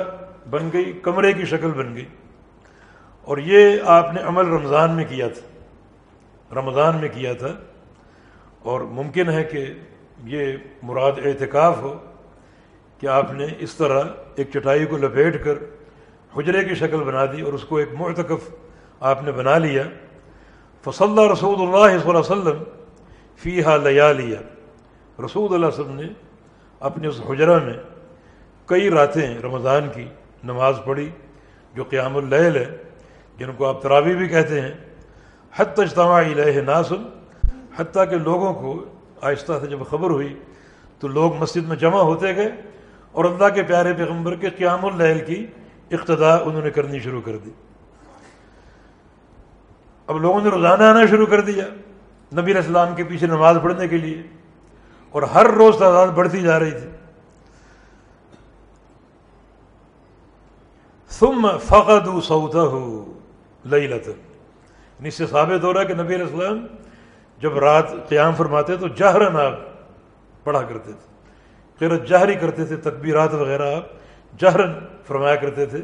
بن گئی، کمرے کی شکل بن گئی۔ اور یہ آپ نے عمل رمضان میں کیا تھا۔ رمضان میں کیا تھا۔ اور ممکن ہے کہ یہ مراد اعتکاف ہو کہ آپ نے اس طرح ایک چٹائی کو لپیٹ کر حجرے کی شکل بنا دی اور اس کو ایک معتکف آپ نے بنا لیا۔ فصل رسول اللہ صلی اللہ علیہ وسلم فی ہا لیا لیا رسول اللہ علیہ وسلم نے اپنے اس حجرہ میں کئی راتیں رمضان کی نماز پڑھی، جو قیام اللیل ہے، جن کو آپ تراوی بھی کہتے ہیں۔ حت اجتماع الہ ناسن حتیٰ کہ لوگوں کو آہستہ سے جب خبر ہوئی تو لوگ مسجد میں جمع ہوتے گئے اور اللہ کے پیارے پیغمبر کے قیام اللیل کی اقتدا انہوں نے کرنی شروع کر دی۔ اب لوگوں نے روزانہ آنا شروع کر دیا۔ نبی علیہ السلام کے پیچھے نماز پڑھنے کے لیے اور ہر روز تعداد بڑھتی جا رہی تھی۔ ثم فقد سعودہ ہو لئی اس سے ثابت ہو رہا ہے کہ نبی علیہ السلام جب رات قیام فرماتے تو جہرن آپ پڑھا کرتے تھے۔ قرت جہری کرتے تھے، تکبیرات وغیرہ آپ جہرن فرمایا کرتے تھے۔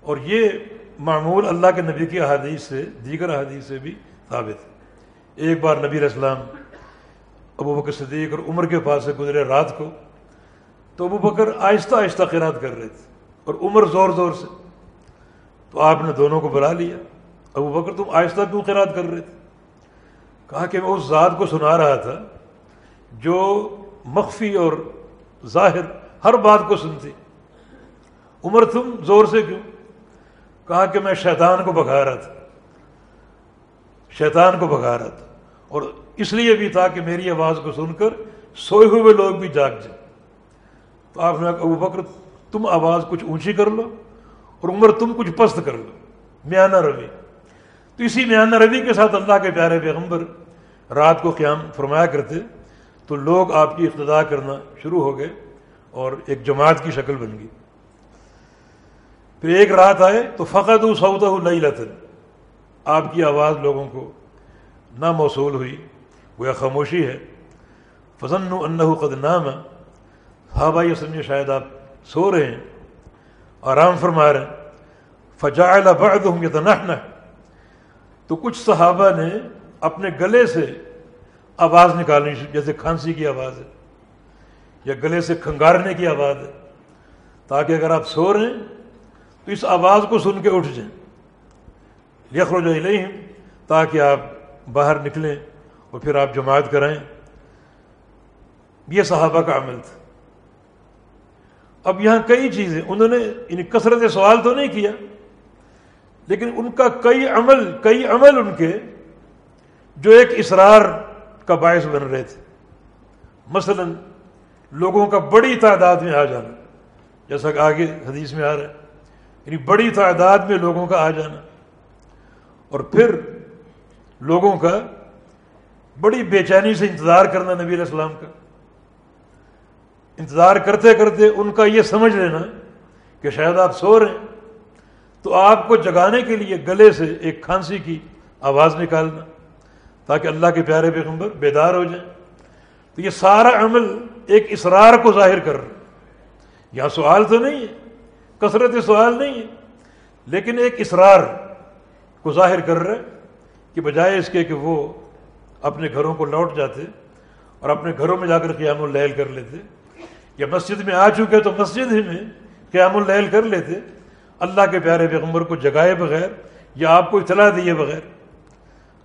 اور یہ معمول اللہ کے نبی کی احادیث سے، دیگر احادیث سے بھی ثابت ہے۔ ایک بار نبی اسلام ابو بکر صدیق اور عمر کے پاس سے گزرے رات کو تو ابو بکر آہستہ آہستہ قرات کر رہے تھے اور عمر زور زور سے تو آپ نے دونوں کو بلا لیا۔ ابو بکر تم آہستہ کیوں قرات کر رہے تھے؟ کہا کہ میں اس ذات کو سنا رہا تھا جو مخفی اور ظاہر ہر بات کو سنتی۔ عمر تم زور سے کیوں؟ کہا کہ میں شیطان کو بگا رہا تھا۔ شیطان کو بگا رہا تھا اور اس لیے بھی تھا کہ میری آواز کو سن کر سوئے ہوئے لوگ بھی جاگ جائیں۔ تو آپ نے ابو بکر، تم آواز کچھ اونچی کر لو اور عمر تم کچھ پست کر لو۔ میانہ روی۔ تو اسی میانہ روی کے ساتھ اللہ کے پیارے پیغمبر رات کو قیام فرمایا کرتے، تو لوگ آپ کی اقتدا کرنا شروع ہو گئے اور ایک جماعت کی شکل بن گئی۔ پھر ایک رات آئے تو فقط سعودہ لئی آپ کی آواز لوگوں کو نہ موصول ہوئی وہ خاموشی ہے۔ فضن انہ قد نام۔ ہاں صحابہ یہ سمجھے شاید آپ سو رہے ہیں۔ آرام فرما رہے ہیں۔ فجا بعضهم يتنحنح۔ تو کچھ صحابہ نے اپنے گلے سے آواز نکالنی جیسے کھانسی کی آواز ہے، یا گلے سے کھنگارنے کی آواز ہے، تاکہ اگر آپ سو رہے ہیں تو اس آواز کو سن کے اٹھ جائیں۔ یخرج الیہم، تاکہ آپ باہر نکلیں اور پھر آپ جماعت کرائیں۔ یہ صحابہ کا عمل تھا۔ اب یہاں کئی چیزیں، انہوں نے ان کثرت سوال تو نہیں کیا، لیکن ان کا کئی عمل کئی عمل ان کے جو ایک اسرار کا باعث بن رہے تھے۔ مثلا، لوگوں کا بڑی تعداد میں آ جانا، جیسا کہ آگے حدیث میں آ رہا ہے یعنی بڑی تعداد میں لوگوں کا آ جانا۔ اور پھر لوگوں کا بڑی بے چینی سے انتظار کرنا نبی علیہ السلام کا۔ انتظار کرتے کرتے ان کا یہ سمجھ لینا کہ شاید آپ سو رہے ہیں، تو آپ کو جگانے کے لیے گلے سے ایک کھانسی کی آواز نکالنا تاکہ اللہ کے پیارے پیغمبر بیدار ہو جائیں۔ تو یہ سارا عمل ایک اسرار کو ظاہر کر رہا یہاں سوال تو نہیں ہے، کثرت سوال نہیں ہے، لیکن ایک اسرار کو ظاہر کر رہے کہ بجائے اس کے کہ وہ اپنے گھروں کو لوٹ جاتے اور اپنے گھروں میں جا کر قیام اللیل کر لیتے یا مسجد میں آ چکے تو مسجد ہی میں قیام اللیل کر لیتے اللہ کے پیارے پیغمبر کو جگائے بغیر یا آپ کو اطلاع دیے بغیر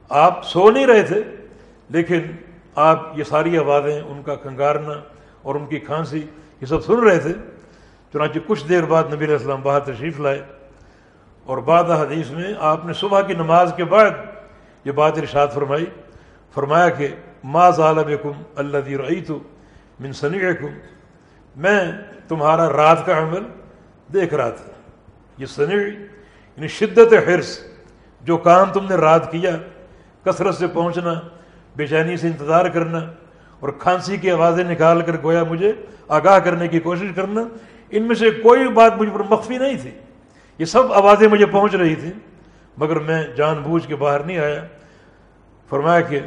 آپ سو نہیں رہے تھے، لیکن آپ یہ ساری آوازیں، ان کا کنگارنا اور ان کی کھانسی، یہ سب سن رہے تھے۔ چنانچہ کچھ دیر بعد نبی علیہ السلام باہر تشریف لائے۔ اور بعد حدیث میں آپ نے صبح کی نماز کے بعد یہ بات ارشاد فرمائی، فرمایا کہ ما ظالبکم اللہ رعی تو من سنیعکم میں تمہارا رات کا عمل دیکھ رہا تھا۔ یہ سنیع یعنی شدت حرص، جو کام تم نے رات کیا، کثرت سے پہنچنا، بے چینی سے انتظار کرنا، اور کھانسی کی آوازیں نکال کر گویا مجھے آگاہ کرنے کی کوشش کرنا، ان میں سے کوئی بات مجھ پر مخفی نہیں تھی۔ یہ سب آوازیں مجھے پہنچ رہی تھیں، مگر میں جان بوجھ کے باہر نہیں آیا۔ فرمایا کہ،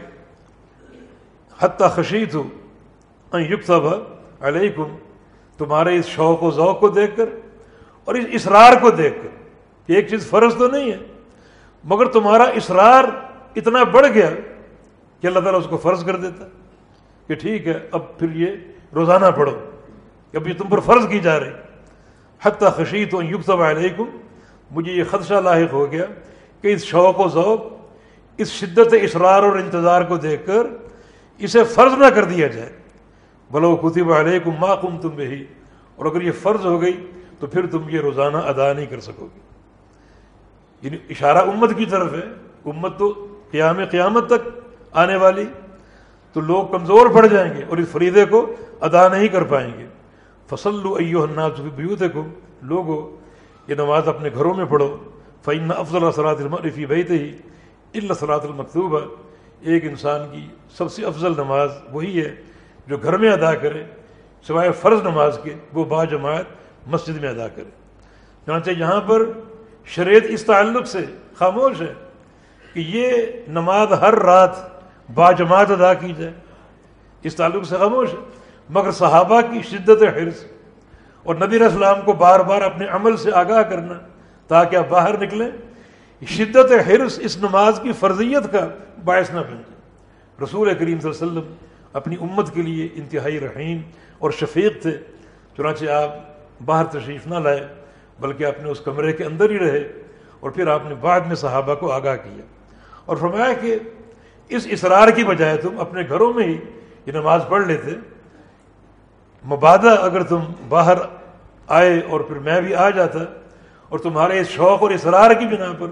حتیٰ خشیت ہوں یکتب علیکم، تمہارے اس شوق و ذوق کو دیکھ کر اور اس اسرار کو دیکھ کر۔ کہ ایک چیز فرض تو نہیں ہے، مگر تمہارا اسرار اتنا بڑھ گیا کہ اللہ تعالیٰ اس کو فرض کر دیتا کہ ٹھیک ہے، اب پھر یہ روزانہ پڑھو کہ اب یہ تم پر فرض کی جا رہی۔ حتیٰ خشیت و یکتب علیکم مجھے یہ خدشہ لاحق ہو گیا کہ اس شوق و ذوق، اس شدت اسرار اور انتظار کو دیکھ کر اسے فرض نہ کر دیا جائے۔ بلو کتب علیکم ما کم تم بہی اور اگر یہ فرض ہو گئی تو پھر تم یہ روزانہ ادا نہیں کر سکو گے۔ یعنی اشارہ امت کی طرف ہے۔ امت تو قیام قیامت تک آنے والی، تو لوگ کمزور پڑ جائیں گے اور اس فریدے کو ادا نہیں کر پائیں گے۔ فصل ایو الناس بیوت لوگو یہ نماز اپنے گھروں میں پڑھو۔ فعین افضل صلاحت المرفی بیت ہی اللہ صلاحت المکتوبہ ایک انسان کی سب سے افضل نماز وہی ہے جو گھر میں ادا کرے، سوائے فرض نماز کے، وہ با جماعت مسجد میں ادا کرے۔ چنانچہ یہاں پر شریعت اس تعلق سے خاموش ہے کہ یہ نماز ہر رات با جماعت ادا کی جائے۔ اس تعلق سے خاموش ہے۔ مگر صحابہ کی شدت حرص اور نبی السلام کو بار بار اپنے عمل سے آگاہ کرنا تاکہ آپ باہر نکلیں۔ شدت حرص اس نماز کی فرضیت کا باعث نہ بن جائے۔ رسول کریم صلی اللہ علیہ وسلم اپنی امت کے لیے انتہائی رحیم اور شفیق تھے۔ چنانچہ آپ باہر تشریف نہ لائے، بلکہ آپ نے اس کمرے کے اندر ہی رہے اور پھر آپ نے بعد میں صحابہ کو آگاہ کیا۔ اور فرمایا کہ اس اصرار کی بجائے تم اپنے گھروں میں ہی یہ نماز پڑھ لیتے۔ مبادہ اگر تم باہر آئے اور پھر میں بھی آ جاتا اور تمہارے اس شوق اور اصرار کی بنا پر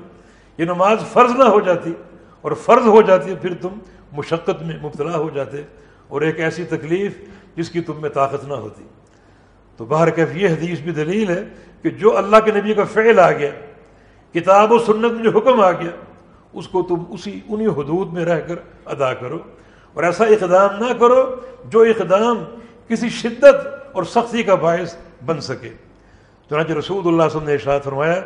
یہ نماز فرض نہ ہو جاتی اور فرض ہو جاتی پھر تم مشقت میں مبتلا ہو جاتے اور ایک ایسی تکلیف جس کی تم میں طاقت نہ ہوتی۔ تو باہر کیف یہ حدیث بھی دلیل ہے کہ جو اللہ کے نبی کا فعل آ گیا، کتاب و سنت میں جو حکم آ گیا، اس کو تم اسی انہی حدود میں رہ کر ادا کرو اور ایسا اقدام نہ کرو جو اقدام کسی شدت اور سختی کا باعث بن سکے۔ چنانچہ رسول اللہ صلی اللہ علیہ وسلم نے ارشاد فرمایا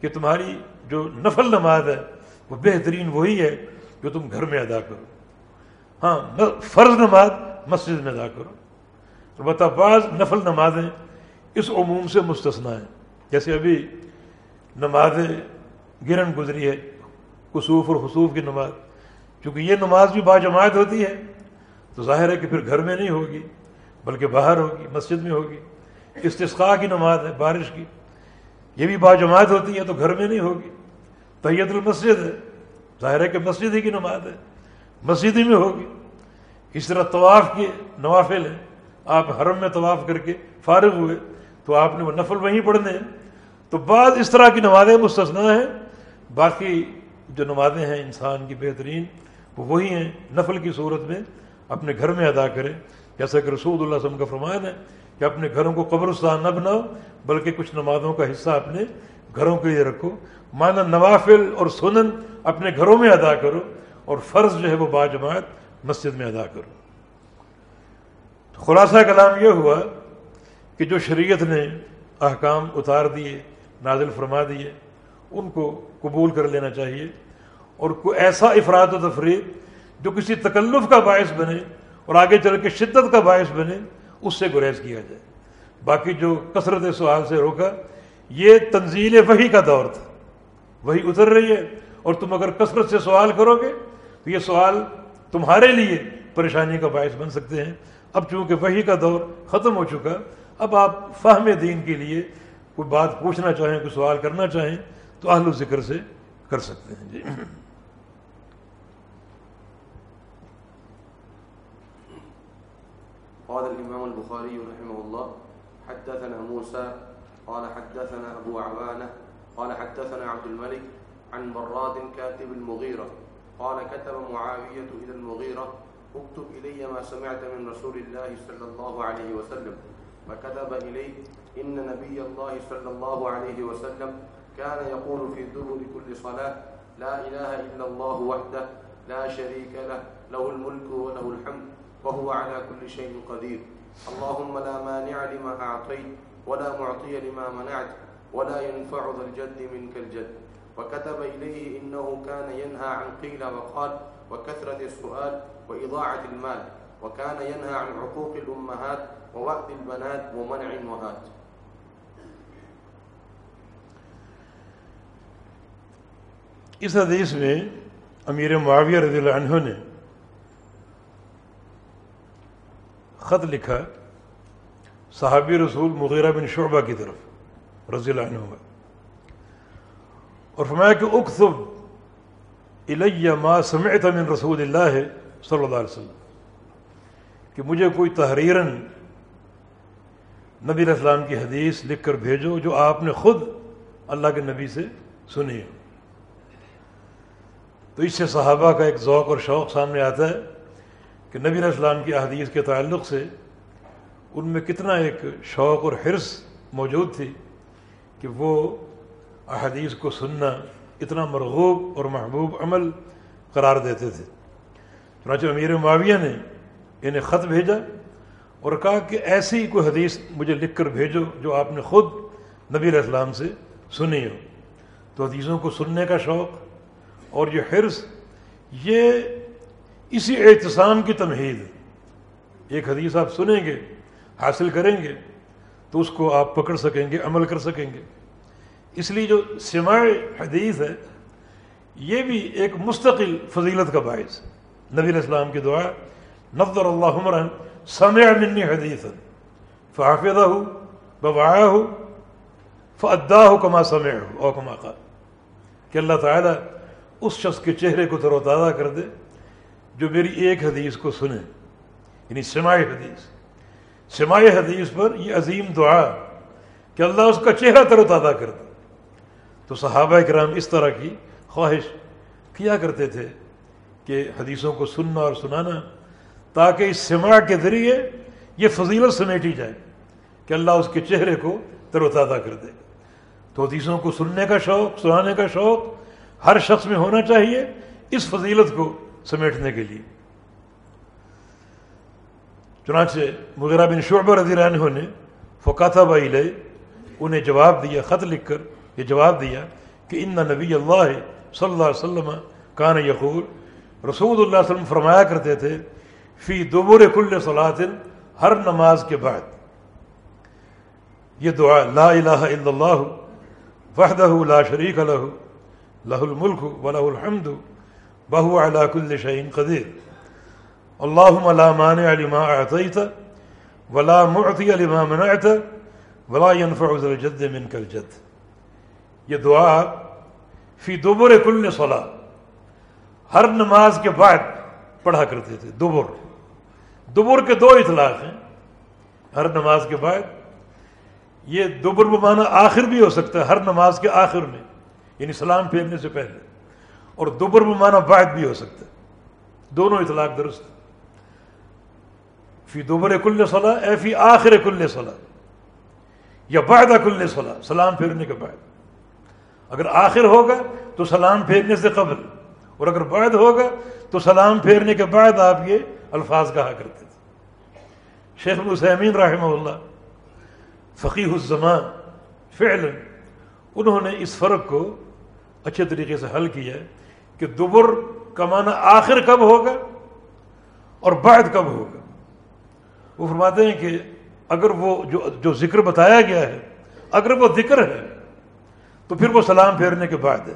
کہ تمہاری جو نفل نماز ہے، وہ بہترین وہی ہے جو تم گھر میں ادا کرو۔ ہاں فرض نماز، مسجد میں ادا کرو۔ البتہ بعض نفل نمازیں اس عموم سے مستثنا ہیں۔ جیسے ابھی نماز گرن گزری ہے، کسوف اور خصوف کی نماز۔ کیونکہ یہ نماز بھی باجماعت ہوتی ہے، تو ظاہر ہے کہ پھر گھر میں نہیں ہوگی۔ بلکہ باہر ہوگی، مسجد میں ہوگی استثقاء کی نماز ہے، بارش کی۔ یہ بھی باجماعت ہوتی ہے تو گھر میں نہیں ہوگی۔ طیت المسجد ہے، ظاہر ہے کہ مسجد ہی کی نماز ہے۔ مسجد ہی میں ہوگی۔ اس طرح طواف کی نوافل ہیں۔ آپ حرم میں طواف کر کے فارغ ہوئے، تو آپ نے وہ نفل وہیں پڑھنے ہیں۔ تو بعض اس طرح کی نمازیں مستثنا ہیں۔ باقی جو نمازیں ہیں انسان کی بہترین، وہ وہی ہیں نفل کی صورت میں۔ اپنے گھر میں ادا کریں۔ جیسا کہ رسول اللہ وسلم کا فرمان ہے کہ اپنے گھروں کو قبرستان نہ بناؤ، بلکہ کچھ نمازوں کا حصہ اپنے گھروں کے لیے رکھو۔ مانا نوافل اور سنن اپنے گھروں میں ادا کرو اور فرض جو ہے وہ باجماعت مسجد میں ادا کرو۔ خلاصہ کلام یہ ہوا کہ جو شریعت نے احکام اتار دیے، نازل فرما دیے، ان کو قبول کر لینا چاہیے۔ اور کوئی ایسا افراد و تفریح جو کسی تکلف کا باعث بنے اور آگے چل کے شدت کا باعث بنے، اس سے گریز کیا جائے۔ باقی جو کثرت سوال سے روکا، یہ تنزیل وہی کا دور تھا۔ وہی اتر رہی ہے، اور تم اگر کثرت سے سوال کرو گے، تو یہ سوال تمہارے لیے پریشانی کا باعث بن سکتے ہیں۔ اب چونکہ وہی کا دور ختم ہو چکا، اب آپ فہم دین کے لیے کوئی بات پوچھنا چاہیں، کوئی سوال کرنا چاہیں، تو اہل ذکر سے کر سکتے ہیں۔ جی۔ قال الإمام البخاري رحمه الله، حدثنا موسى، قال حدثنا أبو عوانة، قال حدثنا عبد الملك عن براد كاتب المغيرة، قال كتب معاوية إلى المغيرة، اكتب إلي ما سمعت من رسول الله صلى الله عليه وسلم، فكتب إليه، إن نبي الله صلى الله عليه وسلم كان يقول في دبر كل صلاة، لا إله إلا الله وحده لا شريك له له الملك وله الحمد. وهو على كل شيء قدير. اللهم لا مانع لما أعطيت ولا معطي لما منعت ولا ينفع ذا الجد منك الجد. وكتب إليه إنه كان ينهى عن قيل وقال وكثرة السؤال وإضاعة المال وكان ينهى عن عقوق الأمهات ووقت البنات ومنع الوهات اس حدیث میں امیر معاویہ رضی اللہ عنہ نے خط لکھا صحابی رسول مغیرہ بن شعبہ کی طرف، رضی اللہ عنہ اور فرمایا کہ اکتب الیہ ما سمعت من رسول اللہ صلی اللہ علیہ وسلم، کہ مجھے کوئی تحریراً نبی السلام کی حدیث لکھ کر بھیجو جو آپ نے خود اللہ کے نبی سے سنی ہو۔ تو اس سے صحابہ کا ایک ذوق اور شوق سامنے آتا ہے۔ کہ نبی علیہ السلام کی احادیث کے تعلق سے ان میں کتنا ایک شوق اور حرص موجود تھی کہ وہ احادیث کو سننا اتنا مرغوب اور محبوب عمل قرار دیتے تھے۔ چنانچہ امیر معاویہ نے انہیں خط بھیجا اور کہا کہ ایسی کوئی حدیث مجھے لکھ کر بھیجو جو آپ نے خود نبی علیہ السلام سے سنی ہو۔ تو حدیثوں کو سننے کا شوق اور یہ حرص یہ اسی احتسام کی تمہید۔ ایک حدیث آپ سنیں گے، حاصل کریں گے، تو اس کو آپ پکڑ سکیں گے، عمل کر سکیں گے۔ اس لیے جو سماع حدیث ہے، یہ بھی ایک مستقل فضیلت کا باعث۔ نبی علیہ السلام کی دعا نفر اللہ عمران سمع منی حدیث فحافظہ ہو بوایا ہو فدا ہو کما سمع ہو او کما قال۔ کہ اللہ تعالیٰ اس شخص کے چہرے کو تر و تازہ کر دے۔ جو میری ایک حدیث کو سنے یعنی سماع حدیث۔ سماع حدیث پر یہ عظیم دعا کہ اللہ اس کا چہرہ تر و تازہ کر دے تو صحابہ کرام اس طرح کی خواہش کیا کرتے تھے کہ حدیثوں کو سننا اور سنانا تاکہ اس سماع کے ذریعے یہ فضیلت سمیٹی جائے کہ اللہ اس کے چہرے کو تر و تازہ کر دے تو حدیثوں کو سننے کا شوق، سنانے کا شوق ہر شخص میں ہونا چاہیے، اس فضیلت کو سمیٹنے کے لیے۔ چنانچہ مغیرہ بن شعبہ رضی اللہ عنہ نے فقاتہ بائی لے انہیں جواب دیا، خط لکھ کر یہ جواب دیا کہ ان نبی اللہ صلی اللہ علیہ وسلم کان یقول، رسول اللہ علیہ وسلم فرمایا کرتے تھے، فی دوبر کل صلاطن ہر نماز کے بعد۔ یہ دعا، لا الہ الا اللہ، وحدہ لا شریک لہ لہ الملک و الحمد بہو علا کل شعین قدیر. اللہم لا مانع لما اعطیت ولا معطی لما منعت ولا ينفع ذا الجد منك الجد. یہ دعا فی دوبر کل صلاح ہر نماز کے بعد پڑھا کرتے تھے دوبر دوبر کے دو اطلاق ہیں، ہر نماز کے بعد. یہ دوبر بمانا آخر بھی ہو سکتا ہے، ہر نماز کے آخر میں یعنی سلام پھیرنے سے پہلے. اور دوبر بمانا بعد بھی ہو سکتا ہے۔ دونوں اطلاق درست فی دوبر کل صلاح، اے فی آخر کل صلاح۔ یا بعد کل صلاح، سلام پھیرنے کے بعد۔ اگر آخر ہوگا تو سلام پھیرنے سے قبل۔ اور اگر بعد ہوگا تو سلام پھیرنے کے بعد آپ یہ الفاظ کہا کرتے تھے۔ شیخ الحسین رحمہ اللہ فقی الزمان فعلا انہوں نے اس فرق کو اچھے طریقے سے حل کیا کہ دبر کا معنی آخر کب ہوگا اور بعد کب ہوگا؟ وہ فرماتے ہیں کہ اگر وہ جو جو ذکر بتایا گیا ہے، اگر وہ ذکر ہے، تو پھر وہ سلام پھیرنے کے بعد ہے۔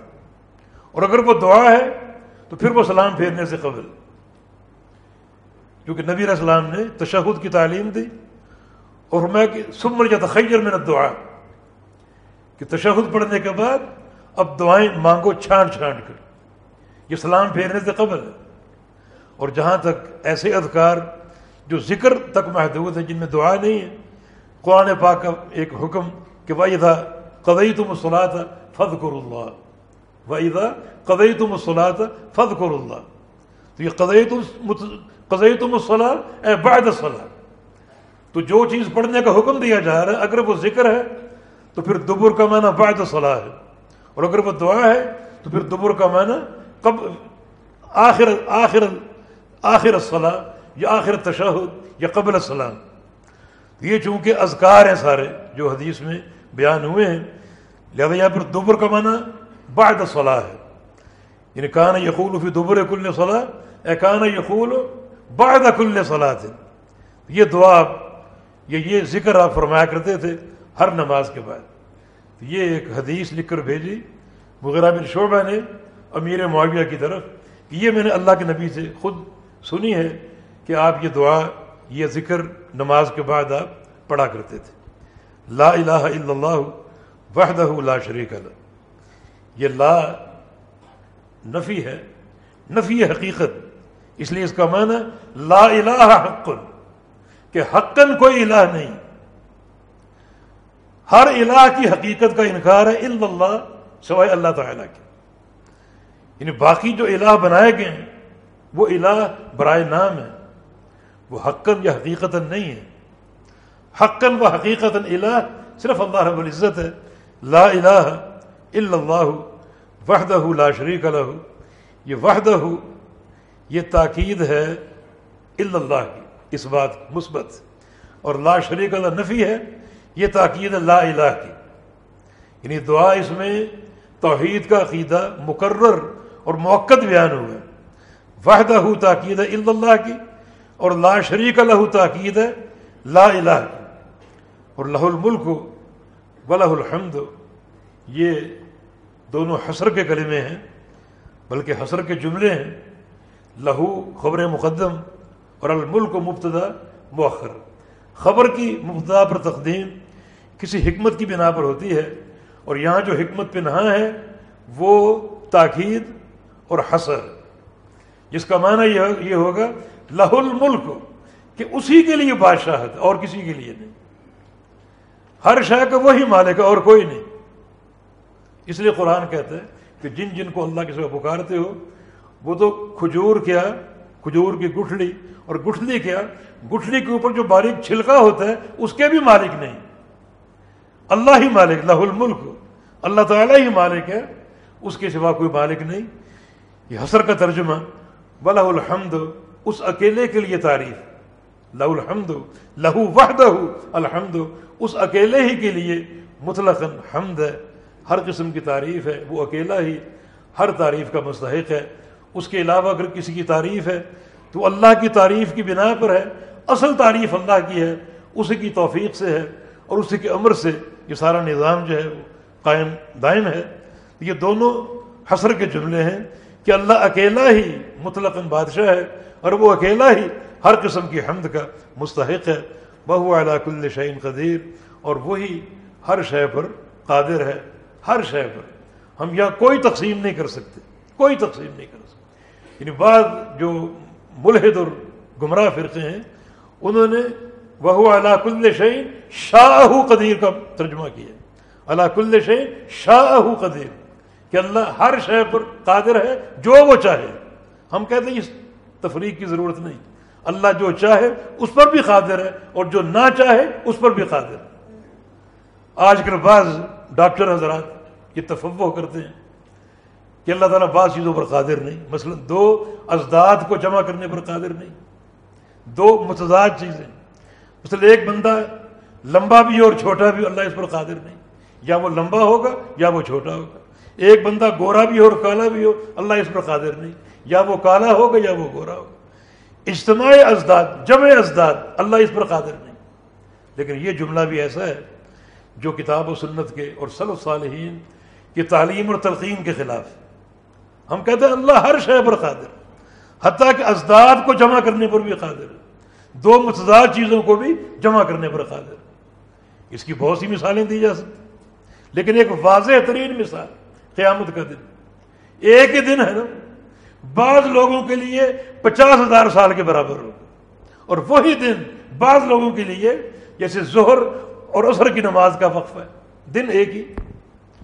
اور اگر وہ دعا ہے، تو پھر وہ سلام پھیرنے سے قبل۔ کیونکہ نبی علیہ السلام نے تشہد کی تعلیم دی اور میں کہ سمر یا تخیر میں دعا کہ تشہد پڑھنے کے بعد اب دعائیں مانگو، چھانٹ چھانٹ کر۔ یہ سلام پھیرنے سے قبل ہے۔ اور جہاں تک ایسے اذکار جو ذکر تک محدود ہے جن میں دعا نہیں ہے، قرآن پاک کا ایک حکم کہ بھائی تھا قدئی تم صلاح فد کر اللہ ویدا قدئی تم صلاح فد کر اللہ تو یہ قدئی تم قدئی تم اے بعد صلاح تو جو چیز پڑھنے کا حکم دیا جا رہا ہے، اگر وہ ذکر ہے، تو پھر دبر کا معنی بعد صلاح ہے۔ اور اگر وہ دعا ہے، تو پھر دبر کا معنی کب آخر آخر آخر صلاح یا آخر تشہد یا قبل السلام یہ چونکہ اذکار ہیں سارے جو حدیث میں بیان ہوئے ہیں، لہذا یہاں پر دوبر کا معنی بعد صلاح ہے۔ یعنی کان یقول فی دوبر کل صلاح اے کان یقول بعد کل صلاح تھے یہ دعا یہ یہ ذکر آپ فرمایا کرتے تھے ہر نماز کے بعد۔ یہ ایک حدیث لکھ کر بھیجی، مغیرہ بن شعبہ نے امیر معاویہ کی طرف، یہ میں نے اللہ کے نبی سے خود سنی ہے کہ آپ یہ دعا، یہ ذکر نماز کے بعد آپ پڑھا کرتے تھے۔ لا الہ الا اللہ وحدہ لا شریک اللہ یہ لا نفی ہے۔ نفی حقیقت۔ اس لیے اس کا معنی لا الہ حق، کہ حقن کوئی الہ نہیں۔ ہر الہ کی حقیقت کا انکار ہے الا اللہ، سوائے اللہ تعالیٰ کے یعنی باقی جو الہ بنائے گئے ہیں، وہ الہ برائے نام ہے۔ وہ حقن یا حقیقت نہیں ہے۔ حقن و حقیقت الہ صرف اللہ رب العزت ہے۔ لا الہ الا اللہ وحدہ لا شریک لہ یہ وحدہ، یہ تاکید ہے الا اللہ کی، اس بات مثبت۔ اور لا شریک اللہ نفی ہے، یہ تاکید لا الہ کی۔ یعنی دعا اس میں توحید کا عقیدہ مقرر اور موقع بیان ہوا ہے وحدہ تاکید الا اللہ کی اور لا شریک لہ تاکید ہے لا الہ کی۔ اور لہ الملک و لہ الحمد، یہ دونوں حسر کے کلمے ہیں، بلکہ حسر کے جملے ہیں۔ لہو خبر مقدم اور الملک و مبتدا مؤخر۔ خبر کی مبتدا پر تقدیم کسی حکمت کی بنا پر ہوتی ہے، اور یہاں جو حکمت پہ نہا ہے، وہ تاکید اور حسر۔ جس کا معنی یہ ہوگا لہ الملک، کہ اسی کے لیے بادشاہت اور کسی کے لیے نہیں۔ ہر شاہ کا وہی مالک ہے، اور کوئی نہیں۔ اس لیے قرآن کہتے ہیں کہ جن جن کو اللہ کے سوا پکارتے ہو، وہ تو کھجور کیا ہاں، کھجور کی گٹھلی۔ اور گٹھلی کیا ہاں، گٹھلی کے اوپر جو باریک چھلکا ہوتا ہے، اس کے بھی مالک نہیں۔ اللہ ہی مالک لہ الملک۔ اللہ تعالیٰ ہی مالک ہے، اس کے سوا کوئی مالک نہیں۔ یہ حسر کا ترجمہ بلہ الحمد، اس اکیلے کے لیے تعریف۔ لہ الحمد لہو وحدہ الحمد، اس اکیلے ہی کے لیے مطلق حمد ہے۔ ہر قسم کی تعریف ہے، وہ اکیلا ہی ہر تعریف کا مستحق ہے۔ اس کے علاوہ اگر کسی کی تعریف ہے تو اللہ کی تعریف کی بنا پر ہے، اصل تعریف اللہ کی ہے، اسی کی توفیق سے ہے اور اسی کے عمر سے یہ سارا نظام جو ہے وہ قائم، دائم ہے۔ یہ دونوں حسر کے جملے ہیں۔ کہ اللہ اکیلا ہی مطلق بادشاہ ہے اور وہ اکیلا ہی ہر قسم کی حمد کا مستحق ہے۔ بہو علاق الشعین قدیر۔ اور وہی ہر شے پر قادر ہے۔ ہر شے پر۔ ہم یہاں کوئی تقسیم نہیں کر سکتے۔ کوئی تقسیم نہیں کر سکتے۔ یعنی بعض جو ملحد اور گمراہ فرقے ہیں، انہوں نے وہ علاق الشعین شاہ قدیر کا ترجمہ کیا۔ اللہ کل شے شاہ قدیر۔ کہ اللہ ہر شے پر قادر ہے، جو وہ چاہے۔ ہم کہتے ہیں، اس تفریق کی ضرورت نہیں۔ اللہ جو چاہے، اس پر بھی قادر ہے، اور جو نہ چاہے، اس پر بھی قادر۔ ہے آج کل بعض ڈاکٹر حضرات یہ تفوع کرتے ہیں کہ اللہ تعالیٰ بعض چیزوں پر قادر نہیں۔ مثلا دو ازداد کو جمع کرنے پر قادر نہیں۔ دو متضاد چیزیں۔ مثلا ایک بندہ لمبا بھی اور چھوٹا بھی، اللہ اس پر قادر نہیں۔ یا وہ لمبا ہوگا یا وہ چھوٹا ہوگا۔ ایک بندہ گورا بھی ہو اور کالا بھی ہو، اللہ اس پر قادر نہیں۔ یا وہ کالا ہوگا یا وہ گورا ہوگا۔ اجتماع ازداد، جمع ازداد، اللہ اس پر قادر نہیں۔ لیکن یہ جملہ بھی ایسا ہے جو کتاب و سنت کے اور صلف صالحین کی تعلیم اور تلقین کے خلاف ہم کہتے ہیں اللہ ہر شے پر قادر حتیٰ کہ ازداد کو جمع کرنے پر بھی قادر دو متضاد چیزوں کو بھی جمع کرنے پر قادر اس کی بہت سی مثالیں دی جا سکتی لیکن ایک واضح ترین مثال قیامت کا دن۔ ایک ہی دن ہے نا۔ بعض لوگوں کے لیے پچاس ہزار سال کے برابر ہو۔ اور وہی دن بعض لوگوں کے لیے جیسے ظہر اور عصر کی نماز کا وقف ہے۔ دن ایک ہی۔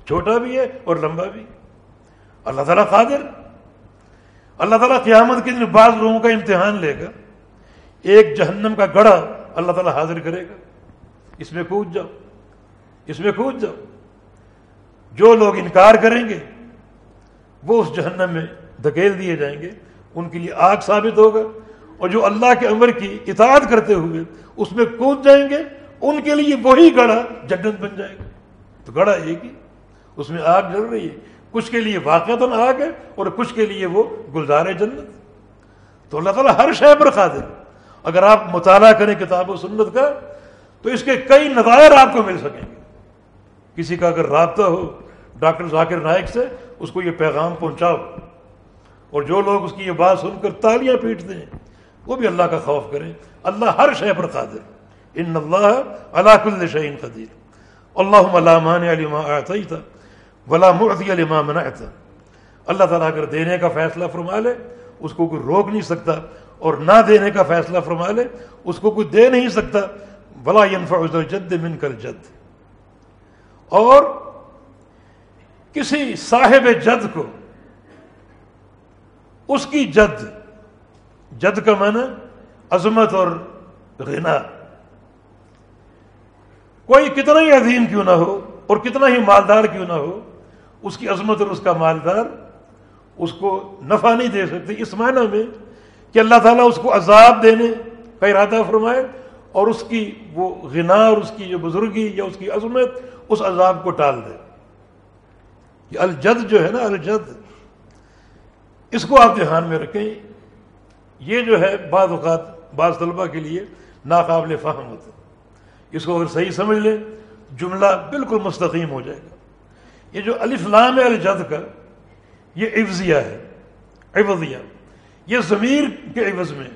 چھوٹا بھی ہے اور لمبا بھی۔ اللہ تعالیٰ قادر۔ اللہ تعالیٰ قیامت کے دن بعض لوگوں کا امتحان لے گا۔ ایک جہنم کا گڑھا اللہ تعالیٰ حاضر کرے گا۔ اس میں کود جاؤ۔ اس میں کود جاؤ۔ جو لوگ انکار کریں گے، وہ اس جہنم میں دھکیل دیے جائیں گے۔ ان کے لیے آگ ثابت ہوگا۔ اور جو اللہ کے عمر کی اطاعت کرتے ہوئے اس میں کود جائیں گے، ان کے لیے وہی گڑھا جنت بن جائے گا۔ تو گڑھا ایک ہی، اس میں آگ جل رہی ہے۔ کچھ کے لیے واقع آگ ہے اور کچھ کے لیے وہ گلزار جنت۔ تو اللہ تعالیٰ ہر شے پر قادر اگر آپ مطالعہ کریں کتاب و سنت کا، تو اس کے کئی نظائر آپ کو مل سکیں گے۔ کسی کا اگر رابطہ ہو ڈاکٹر ذاکر نائک سے اس کو یہ پیغام پہنچاؤ۔ اور جو لوگ اس کی یہ بات سن کر تالیاں پیٹتے ہیں، وہ بھی اللہ کا خوف کریں۔ اللہ ہر شے پر قادر۔ ان اللہ اللہ کل شعین قدیر۔ اللہ علامان علما تھا ولا مرتی علما منعتا اللہ تعالیٰ اگر دینے کا فیصلہ فرما لے، اس کو کوئی روک نہیں سکتا۔ اور نہ دینے کا فیصلہ فرما لے، اس کو کوئی دے نہیں سکتا۔ بلا ينفع جد من کر جد۔ اور کسی صاحب جد کو، اس کی جد جد کا معنی عظمت اور غنا۔ کوئی کتنا ہی عظیم کیوں نہ ہو اور کتنا ہی مالدار کیوں نہ ہو، اس کی عظمت اور اس کا مالدار اس کو نفع نہیں دے سکتے۔ اس معنی میں کہ اللہ تعالیٰ اس کو عذاب دینے کا ارادہ فرمائے اور اس کی وہ غنا اور اس کی جو بزرگی یا اس کی عظمت اس عذاب کو ٹال دے۔ یہ الجد جو ہے نا، الجد، اس کو آپ دھیان میں رکھیں۔ یہ جو ہے، بعض اوقات بعض طلبہ کے لیے ناقابل فہم ہوتا ہے۔ اس کو اگر صحیح سمجھ لیں، جملہ بالکل مستقیم ہو جائے گا۔ یہ جو الفلام الجد کا، یہ عفضیہ ہے، عوضیہ۔ یہ ضمیر کے عوض میں۔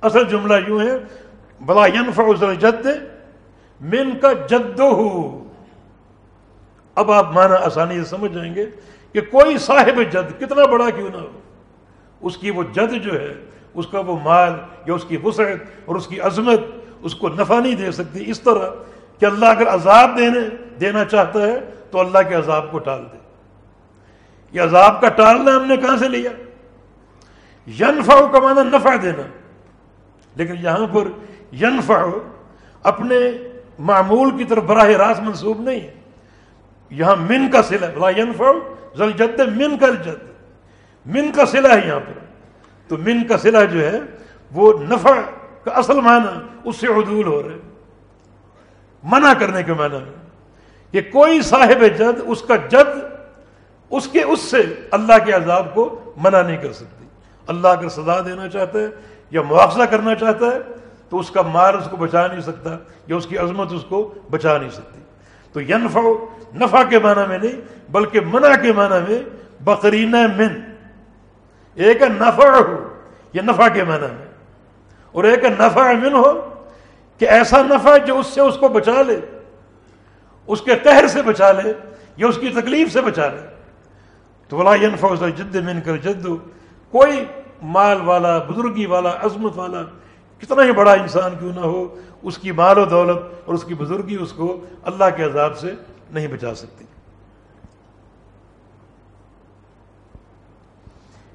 اصل جملہ یوں ہے، بلا ینفع جد من کا جد اب آپ مانا آسانی سے سمجھ جائیں گے کہ کوئی صاحب جد کتنا بڑا کیوں نہ ہو؟ اس کی وہ جد جو ہے، اس کا وہ مال یا اس کی وسعت اور اس کی عظمت اس کو نفع نہیں دے سکتی۔ اس طرح کہ اللہ اگر عذاب دینے، دینا چاہتا ہے تو اللہ کے عذاب کو ٹال دے۔ یہ عذاب کا ٹالنا ہم نے کہاں سے لیا؟ ینفع کا معنی نفع دینا۔ لیکن یہاں پر ینفع اپنے معمول کی طرف براہ راست منسوب نہیں ہے۔ یہاں من کا سلا بلا ینفع جد من کا جد من کا سلا ہے یہاں پر۔ تو من کا سلا جو ہے، وہ نفع کا اصل معنی اس سے عدول ہو رہے منع کرنے کے معنی میں کہ کوئی صاحب جد، اس کا جد، اس کے اس سے اللہ کے عذاب کو منع نہیں کر سکتی۔ اللہ اگر سزا دینا چاہتا ہے یا مواخذہ کرنا چاہتا ہے، تو اس کا مار اس کو بچا نہیں سکتا یا اس کی عظمت اس کو بچا نہیں سکتی۔ تو ینفع نفع کے معنی میں نہیں، بلکہ منع کے معنی میں بقرین من۔ ایک نفع ہو، یہ نفع کے معنی میں۔ اور ایک نفع من ہو، کہ ایسا نفع جو اس سے اس کو بچا لے، اس کے قہر سے بچا لے، یا اس کی تکلیف سے بچا لے۔ تو بلا ینفع جد من کر جد کوئی مال والا، بزرگی والا، عظمت والا، کتنا ہی بڑا انسان کیوں نہ ہو، اس کی مال و دولت اور اس کی بزرگی اس کو اللہ کے عذاب سے نہیں بچا سکتی۔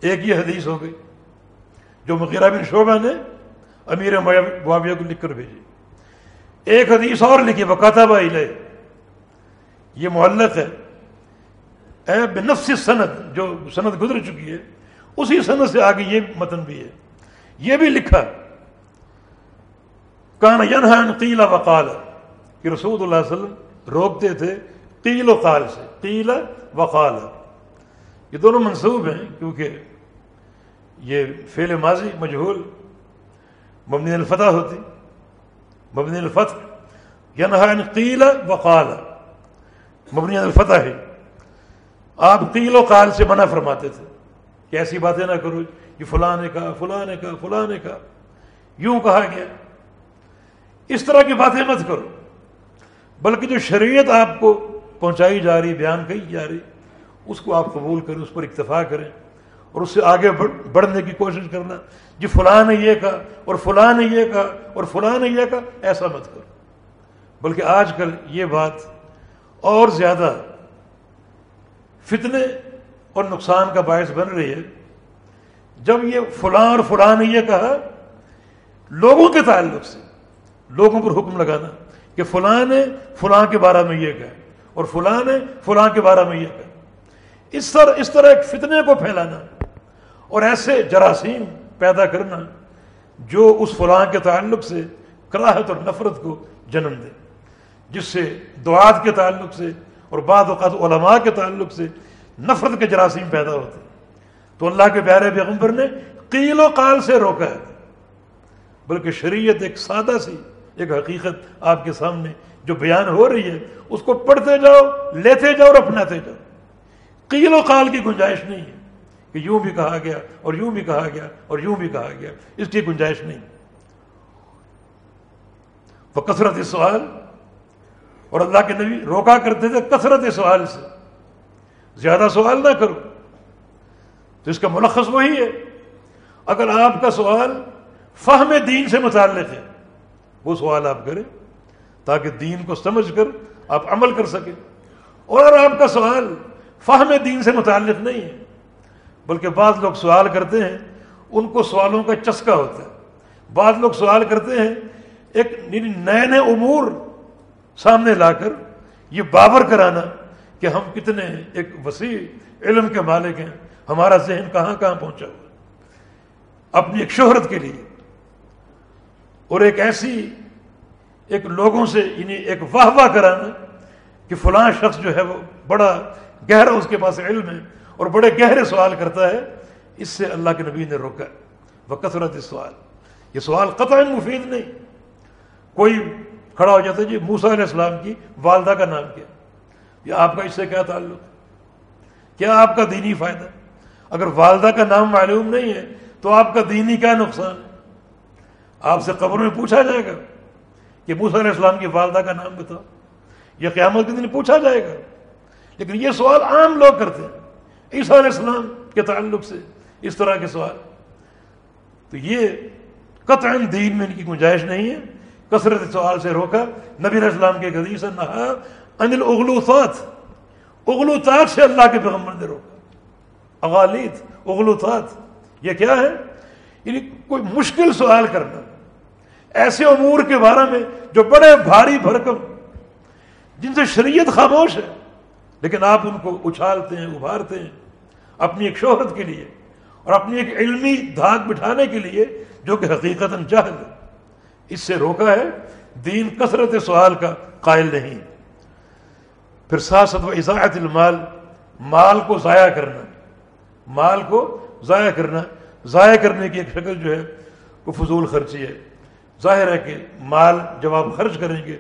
ایک یہ حدیث ہو گئی جو مغیرہ بن شعبہ نے امیر معاویہ کو لکھ کر بھیجی۔ ایک حدیث اور لکھی بکاتا بھائی لے یہ معلق ہے۔ اے بنفس سند جو سند گزر چکی ہے، اسی سند سے آگے یہ متن بھی ہے۔ یہ بھی لکھا، کان ینہا قیلا وقال کہ رسول اللہ علیہ وسلم روکتے تھے قیل و قال سے قیل وقال یہ دونوں منصوب ہیں کیونکہ یہ فعل ماضی مجہول مبنی الفتح ہوتی مبنی الفتح ینہا قیل وقال مبنی الفتح ہے آپ قیل و قال سے منع فرماتے تھے کہ ایسی باتیں نہ کرو یہ فلاں نے کہا فلاں نے کہا فلاں نے کہا یوں کہا گیا اس طرح کی باتیں مت کرو بلکہ جو شریعت آپ کو پہنچائی جا رہی بیان کہی جا رہی اس کو آپ قبول کریں، اس پر اکتفا کریں اور اس سے آگے بڑھنے کی کوشش کرنا جی فلاں نے یہ کہا اور فلاں نے یہ کہا اور فلاں نے یہ کہا، ایسا مت کرو۔ بلکہ آج کل یہ بات اور زیادہ فتنے اور نقصان کا باعث بن رہی ہے۔ جب یہ فلاں اور فلاں نے یہ کہا، لوگوں کے تعلق سے، لوگوں پر حکم لگانا کہ فلاں نے فلاں کے بارے میں یہ کہا اور فلاں نے فلاں کے بارے میں یہ کہا۔ اس طرح اس طرح ایک فتنے کو پھیلانا اور ایسے جراثیم پیدا کرنا جو اس فلاں کے تعلق سے کراہت اور نفرت کو جنم دے، جس سے دعات کے تعلق سے اور بعض اوقات علماء کے تعلق سے نفرت کے جراثیم پیدا ہوتے۔ تو اللہ کے پیارے پیغمبر نے قیل و قال سے روکا ہے، بلکہ شریعت ایک سادہ سی ایک حقیقت آپ کے سامنے جو بیان ہو رہی ہے، اس کو پڑھتے جاؤ، لیتے جاؤ اور اپناتے جاؤ۔ قیل و قال کی گنجائش نہیں ہے کہ یوں بھی کہا گیا اور یوں بھی کہا گیا اور یوں بھی کہا گیا۔ اس کی گنجائش نہیں۔ وہ کثرت سوال، اور اللہ کے نبی روکا کرتے تھے کثرت سوال سے۔ زیادہ سوال نہ کرو۔ تو اس کا ملخص وہی ہے۔ اگر آپ کا سوال فہم دین سے متعلق ہے وہ سوال آپ کریں تاکہ دین کو سمجھ کر آپ عمل کر سکیں۔ اور آپ کا سوال فہم دین سے متعلق نہیں ہے، بلکہ بعض لوگ سوال کرتے ہیں، ان کو سوالوں کا چسکا ہوتا ہے۔ بعض لوگ سوال کرتے ہیں، ایک یعنی نئے نئے امور سامنے لا کر یہ بابر کرانا کہ ہم کتنے ایک وسیع علم کے مالک ہیں، ہمارا ذہن کہاں کہاں پہنچا ہوا اپنی ایک شہرت کے لیے اور ایک ایسی ایک لوگوں سے یعنی ایک واہ واہ کرانا کہ فلاں شخص جو ہے وہ بڑا گہرا اس کے پاس علم ہے اور بڑے گہرے سوال کرتا ہے، اس سے اللہ کے نبی نے روکا وہ کثرت سوال یہ سوال قطع مفید نہیں۔ کوئی کھڑا ہو جاتا ہے جی موسا علیہ السلام کی والدہ کا نام کیا؟ یا آپ کا اس سے کیا تعلق؟ کیا آپ کا دینی فائدہ؟ اگر والدہ کا نام معلوم نہیں ہے تو آپ کا دینی کیا نقصان؟ ہے آپ سے قبر میں پوچھا جائے گا کہ موسیٰ علیہ السلام کی والدہ کا نام بتاؤ یہ قیامت کے دن پوچھا جائے گا۔ لیکن یہ سوال عام لوگ کرتے ہیں، عیسیٰ علیہ السلام کے تعلق سے اس طرح کے سوال۔ تو یہ قطع دین میں ان کی گنجائش نہیں ہے۔ کثرت سوال سے روکا۔ نبی علیہ السلام کے حدیث نہا انل اغلوطات اغلوطات سے اللہ کے پیغمبر نے روکا۔ اغالیت اغلوطات، یہ کیا ہے؟ یعنی کوئی مشکل سوال کرنا۔ ایسے امور کے بارے میں جو بڑے بھاری بھرکم، جن سے شریعت خاموش ہے، لیکن آپ ان کو اچھالتے ہیں، ابھارتے ہیں، اپنی ایک شہرت کے لیے اور اپنی ایک علمی دھاگ بٹھانے کے لیے جو کہ حقیقت جہل ہے۔ اس سے روکا ہے، دین کثرت سوال کا قائل نہیں۔ پھر ساست و اضاعت المال، مال کو ضائع کرنا۔ مال کو ضائع کرنا، ضائع کرنے کی ایک شکل جو ہے، وہ فضول خرچی ہے۔ ظاہر ہے کہ مال جب آپ خرچ کریں گے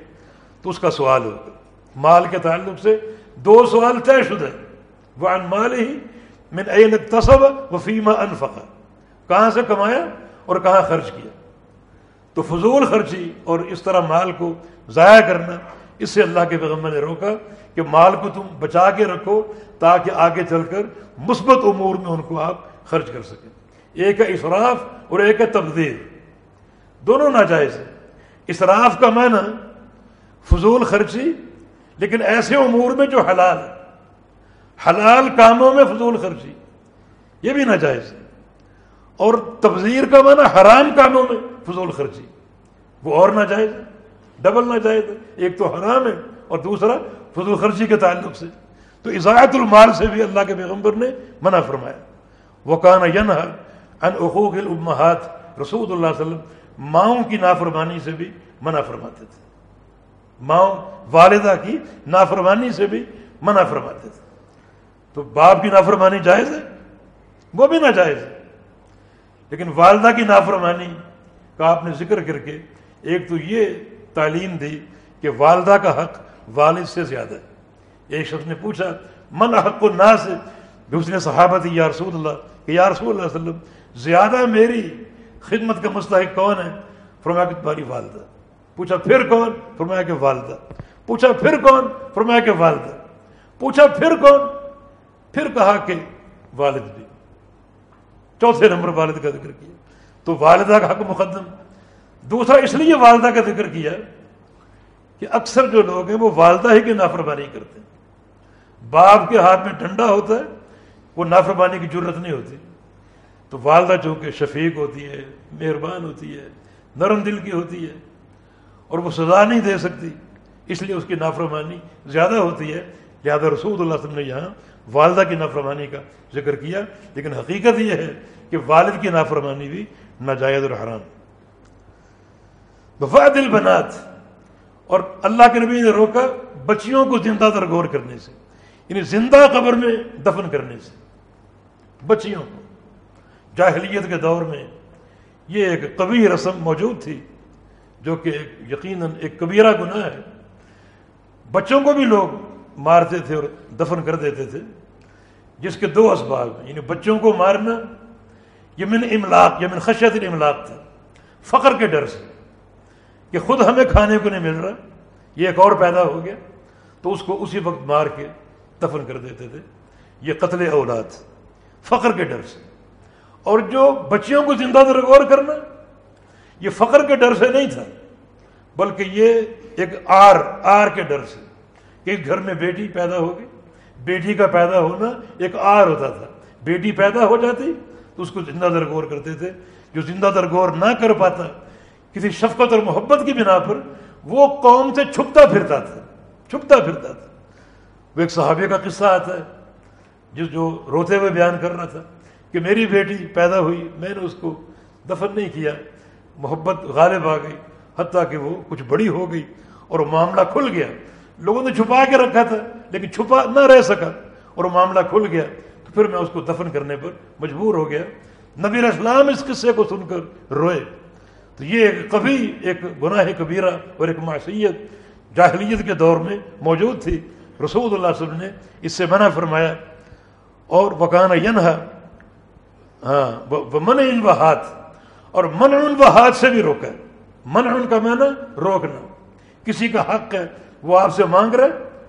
تو اس کا سوال ہوگا۔ مال کے تعلق سے دو سوال طے شدہ وہ ان مال ہی من این تصب و فیما انفقا کہاں سے کمایا اور کہاں خرچ کیا۔ تو فضول خرچی اور اس طرح مال کو ضائع کرنا، اس سے اللہ کے پیغمبر نے روکا کہ مال کو تم بچا کے رکھو تاکہ آگے چل کر مثبت امور میں ان کو آپ خرچ کر سکیں۔ ایک ہے اسراف اور ایک ہے تبدیل۔ دونوں ناجائز ہیں۔ اسراف کا معنی فضول خرچی، لیکن ایسے امور میں جو حلال ہے حلال کاموں میں فضول خرچی، یہ بھی ناجائز ہے اور تبذیر کا معنی حرام کاموں میں فضول خرچی، وہ اور ناجائز ہے ڈبل ناجائز ہے ایک تو حرام ہے اور دوسرا فضول خرچی کے تعلق سے۔ تو اضاعت المال سے بھی اللہ کے پیغمبر نے منع فرمایا۔ وہ کانا ین ان اخوق الامہات رسول اللہ علیہ وسلم ماؤں کی نافرمانی سے بھی منع فرماتے تھے۔ ماؤں والدہ کی نافرمانی سے بھی منع فرماتے تھے۔ تو باپ کی نافرمانی جائز ہے؟ وہ بھی ناجائز ہے۔ لیکن والدہ کی نافرمانی کا آپ نے ذکر کر کے ایک تو یہ تعلیم دی کہ والدہ کا حق والد سے زیادہ ہے۔ ایک شخص نے پوچھا، من حق نا سے اس نے صحابت یا رسول اللہ؟ کہ، یا رسول اللہ علیہ وسلم، زیادہ میری خدمت کا مستحق کون ہے؟ فرمایا کہ تمہاری والدہ۔ پوچھا پھر کون؟ فرمایا کہ والدہ۔ پوچھا پھر کون؟ فرمایا کہ والدہ۔ پوچھا پھر کون؟ پھر کہا کہ والد بھی۔ چوتھے نمبر والد کا ذکر کیا۔ تو والدہ کا حق مقدم۔ دوسرا، اس لیے والدہ کا ذکر کیا کہ اکثر جو لوگ ہیں وہ والدہ ہی کی نافرمانی کرتے ہیں۔ باپ کے ہاتھ میں ٹھنڈا ہوتا ہے، وہ نافرمانی کی ضرورت نہیں ہوتی۔ تو والدہ چونکہ شفیق ہوتی ہے، مہربان ہوتی ہے، نرم دل کی ہوتی ہے، اور وہ سزا نہیں دے سکتی، اس لیے اس کی نافرمانی زیادہ ہوتی ہے۔ لہٰذا رسول اللہ علیہ وسلم نے یہاں والدہ کی نافرمانی کا ذکر کیا، لیکن حقیقت یہ ہے کہ والد کی نافرمانی بھی ناجائز اور حرام۔ وفاد البنات اور اللہ کے نبی نے روکا بچیوں کو زندہ درگور کرنے سے یعنی زندہ قبر میں دفن کرنے سے، بچیوں کو۔ جاہلیت کے دور میں یہ ایک قبی رسم موجود تھی جو کہ یقیناً ایک کبیرہ گناہ ہے۔ بچوں کو بھی لوگ مارتے تھے اور دفن کر دیتے تھے، جس کے دو اسباب ہیں۔ یعنی بچوں کو مارنا، یہ من املاق یا من خشیت املاق تھا۔ فخر کے ڈر سے کہ خود ہمیں کھانے کو نہیں مل رہا، یہ ایک اور پیدا ہو گیا، تو اس کو اسی وقت مار کے دفن کر دیتے تھے۔ یہ قتل اولاد فخر کے ڈر سے۔ اور جو بچیوں کو زندہ درغور کرنا، یہ فخر کے ڈر سے نہیں تھا، بلکہ یہ ایک آر آر کے ڈر سے، کہ گھر میں بیٹی پیدا ہوگی، بیٹی کا پیدا ہونا ایک آر ہوتا تھا۔ بیٹی پیدا ہو جاتی تو اس کو زندہ درگور کرتے تھے۔ جو زندہ درگور نہ کر پاتا، کسی شفقت اور محبت کی بنا پر وہ قوم سے چھپتا پھرتا تھا، چھپتا پھرتا تھا۔ وہ ایک صحابی کا قصہ آتا ہے، جس جو روتے ہوئے بیان کر رہا تھا۔ کہ میری بیٹی پیدا ہوئی، میں نے اس کو دفن نہیں کیا، محبت غالب آ گئی، حتیٰ کہ وہ کچھ بڑی ہو گئی اور معاملہ کھل گیا۔ لوگوں نے چھپا کے رکھا تھا، لیکن چھپا نہ رہ سکا اور وہ معاملہ کھل گیا۔ تو پھر میں اس کو دفن کرنے پر مجبور ہو گیا۔ نبی اسلام اس قصے کو سن کر روئے۔ تو یہ ایک کبھی ایک گناہ کبیرہ اور ایک معصیت جاہلیت کے دور میں موجود تھی۔ رسول اللہ علیہ وسلم نے اس سے منع فرمایا، اور وکان ینہا ہاں من ان ہاتھ اور من ان ہاتھ سے بھی روکا من ان کا معنی روکنا۔ کسی کا حق ہے، وہ آپ سے مانگ رہے،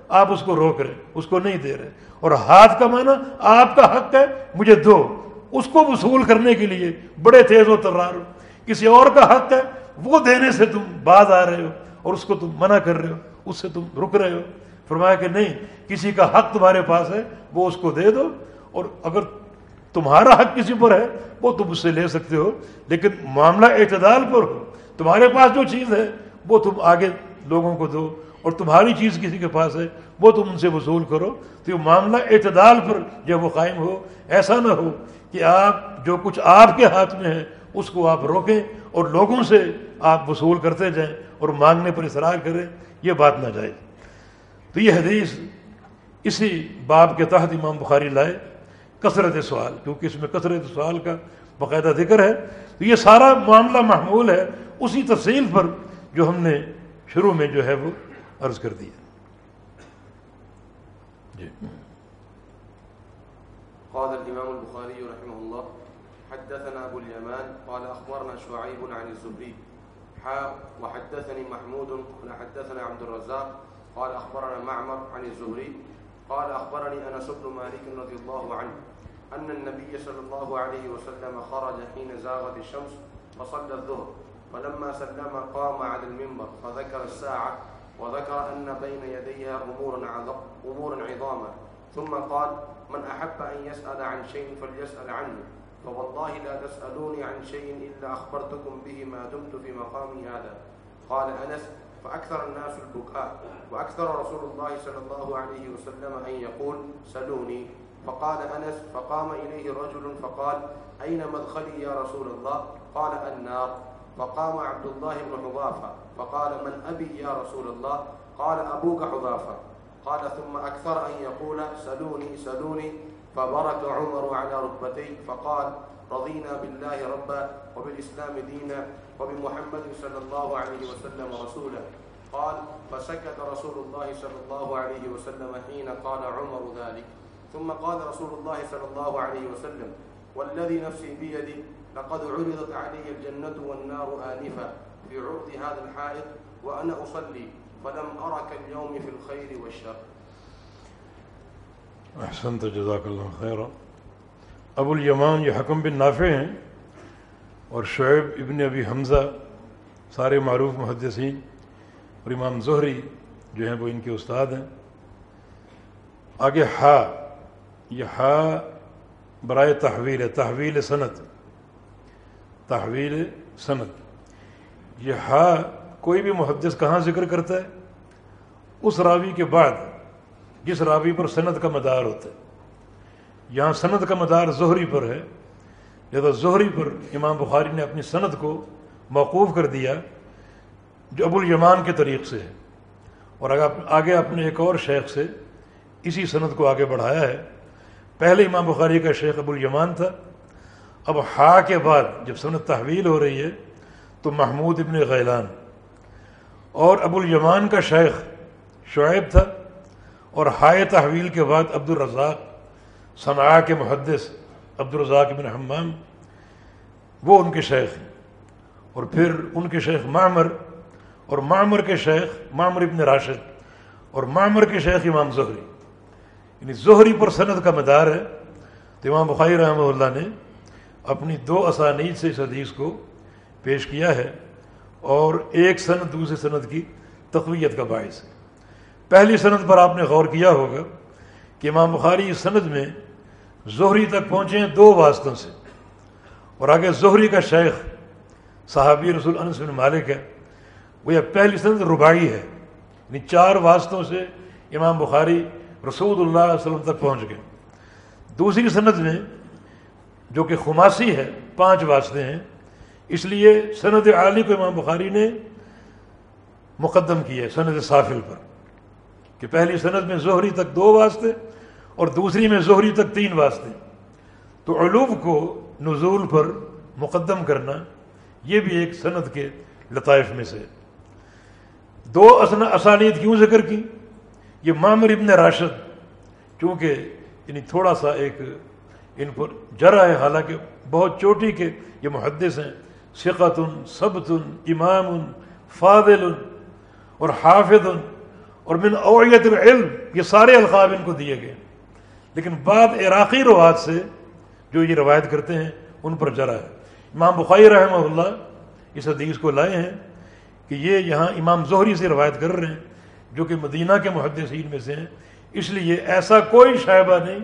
آپ اس کو روک رہے، اس کو نہیں دے رہے۔ اور ہاتھ کا معنی آپ کا حق ہے، مجھے دو۔ اس کو وصول کرنے کے لیے بڑے تیز و ترار ہو۔ کسی اور کا حق ہے، وہ دینے سے تم باز آ رہے ہو، اور اس کو تم منع کر رہے ہو، اس سے تم رک رہے ہو۔ فرمایا کہ نہیں، کسی کا حق تمہارے پاس ہے، وہ اس کو دے دو۔ اور اگر تمہارا حق کسی پر ہے، وہ تم اس سے لے سکتے ہو، لیکن معاملہ اعتدال پر ہو۔ تمہارے پاس جو چیز ہے، وہ تم آگے لوگوں کو دو، اور تمہاری چیز کسی کے پاس ہے، وہ تم ان سے وصول کرو۔ تو یہ معاملہ اعتدال پر جب وہ قائم ہو، ایسا نہ ہو کہ آپ جو کچھ آپ کے ہاتھ میں ہے، اس کو آپ روکیں اور لوگوں سے آپ وصول کرتے جائیں اور مانگنے پر اصرار کریں، یہ بات نہ جائے تو یہ حدیث اسی باب کے تحت امام بخاری لائے۔ کثرت سوال، کیونکہ اس میں کثرت سوال کا باقاعدہ ذکر ہے۔ تو یہ سارا معاملہ محمول ہے، اسی تفصیل پر جو ہم نے شروع میں جو ہے وہ عرض کر دیا۔ جی۔ قال الإمام البخاري رحمه الله، حدثنا أبو اليمان، قال أخبرنا شعيب عن الزهري حا وحدثني محمود، قال حدثنا عبد الرزاق، قال أخبرنا معمر عن الزهري قال أخبرني أنس بن مالك رضي الله عنه أن النبي صلى الله عليه وسلم خرج حين زاغت الشمس فصلى الظهر، فلما سلم قام على المنبر، فذكر الساعة، وذكر أن بين يديها أمور عظاما ثم قال من أحب أن يسأل عن شيء فليسأل عنه فوالله لا تسألوني عن شيء إلا أخبرتكم به ما دمت في مقامي هذا. قال أنس فأكثر الناس البكاء، وأكثر رسول الله صلى الله عليه وسلم أن يقول سلوني فقال أنس فقام إليه رجل فقال أين مدخلي يا رسول الله قال، النار. فقام عبد الله بن حضافة فقال، من أبي يا رسول الله قال أبوك حضافة قال، ثم أكثر أن يقول سلوني سلوني فبرك عمر على ركبتيه فقال رضينا بالله ربا وبالإسلام دينا وبمحمد صلى الله عليه وسلم رسولا. قال فسكت رسول الله صلى الله عليه وسلم حين قال، عمر ذلك ثم قال رسول الله صلى الله عليه وسلم، والذي نفسي بيدي لقد عرضت علي الجنة والنار آنفا في عرض هذا الحائط وأنا أصلي، فلم أرك اليوم في الخير والشر. احسنت جزاک اللہ خیر ابو الیمان یہ حکم بن نافع ہیں اور شعیب ابن ابی حمزہ، سارے معروف محدثین اور امام زہری جو ہیں، وہ ان کے استاد ہیں۔ آگے ہا یہ ہا برائے تحویل ہے، تحویل صنعت تحویل صنعت یہ ہا کوئی بھی محدث کہاں ذکر کرتا ہے؟ اس راوی کے بعد، جس راوی پر صنعت کا مدار ہوتا ہے۔ یہاں صنعت کا مدار زہری پر ہے۔ لہذا زہری پر امام بخاری نے اپنی صنعت کو موقوف کر دیا، جو ابو الیمان کے طریق سے ہے۔ اور آگے اپنے ایک اور شیخ سے اسی صنعت کو آگے بڑھایا ہے پہلے امام بخاری کا شیخ ابو الیمان تھا. اب ہا کے بعد جب صنعت تحویل ہو رہی ہے تو محمود ابن غیلان اور ابو الیمان کا شیخ شعیب تھا اور ہائے تحویل کے بعد عبد الرزاق صنع کے محدث عبد الرزاق ابن حمام، وہ ان کے شیخ ہیں. اور پھر ان کے شیخ معمر اور معمر کے شیخ معمر ابن راشد اور معمر کے شیخ امام زہری. یعنی زہری پر سند کا مدار ہے، تو امام بخاری رحمہ اللہ نے اپنی دو اسانید سے اس حدیث کو پیش کیا ہے اور ایک سند دوسری سند کی تقویت کا باعث ہے۔ پہلی سند پر آپ نے غور کیا ہوگا کہ امام بخاری اس سند میں زہری تک پہنچے ہیں دو واسطوں سے۔ اور آگے زہری کا شیخ صحابی رسول انس بن مالک ہے، وہ یہ پہلی سند ربائی ہے۔ یعنی چار واسطوں سے امام بخاری رسول اللہ علیہ وسلم تک پہنچ گئے۔ دوسری سند میں جو کہ خماسی ہے، پانچ واسطے ہیں، اس لیے سند عالی کو امام بخاری نے مقدم کی ہے، سند سافل پر۔ کہ پہلی سند میں زہری تک دو واسطے اور دوسری میں زہری تک تین واسطے۔ تو علوب کو نزول پر مقدم کرنا یہ بھی ایک سند کے لطائف میں سے دو اسانید کیوں ذکر کی؟ یہ معمر ابن راشد، چونکہ یعنی تھوڑا سا ایک ان پر جرا ہے، حالانکہ بہت چوٹی کے یہ محدث ہیں ثقت صبت امام فاضل اور حافظ اور من اویت العلم، یہ سارے القاب ان کو دیے گئے۔ لیکن بعد عراقی روایت سے جو یہ روایت کرتے ہیں، ان پر جرا ہے۔ امام بخاری رحمہ اللہ اس حدیث کو لائے ہیں کہ یہ یہاں امام ظہری سے روایت کر رہے ہیں۔ جو کہ مدینہ کے محدثین میں سے ہیں۔ اس لیے ایسا کوئی شائبہ نہیں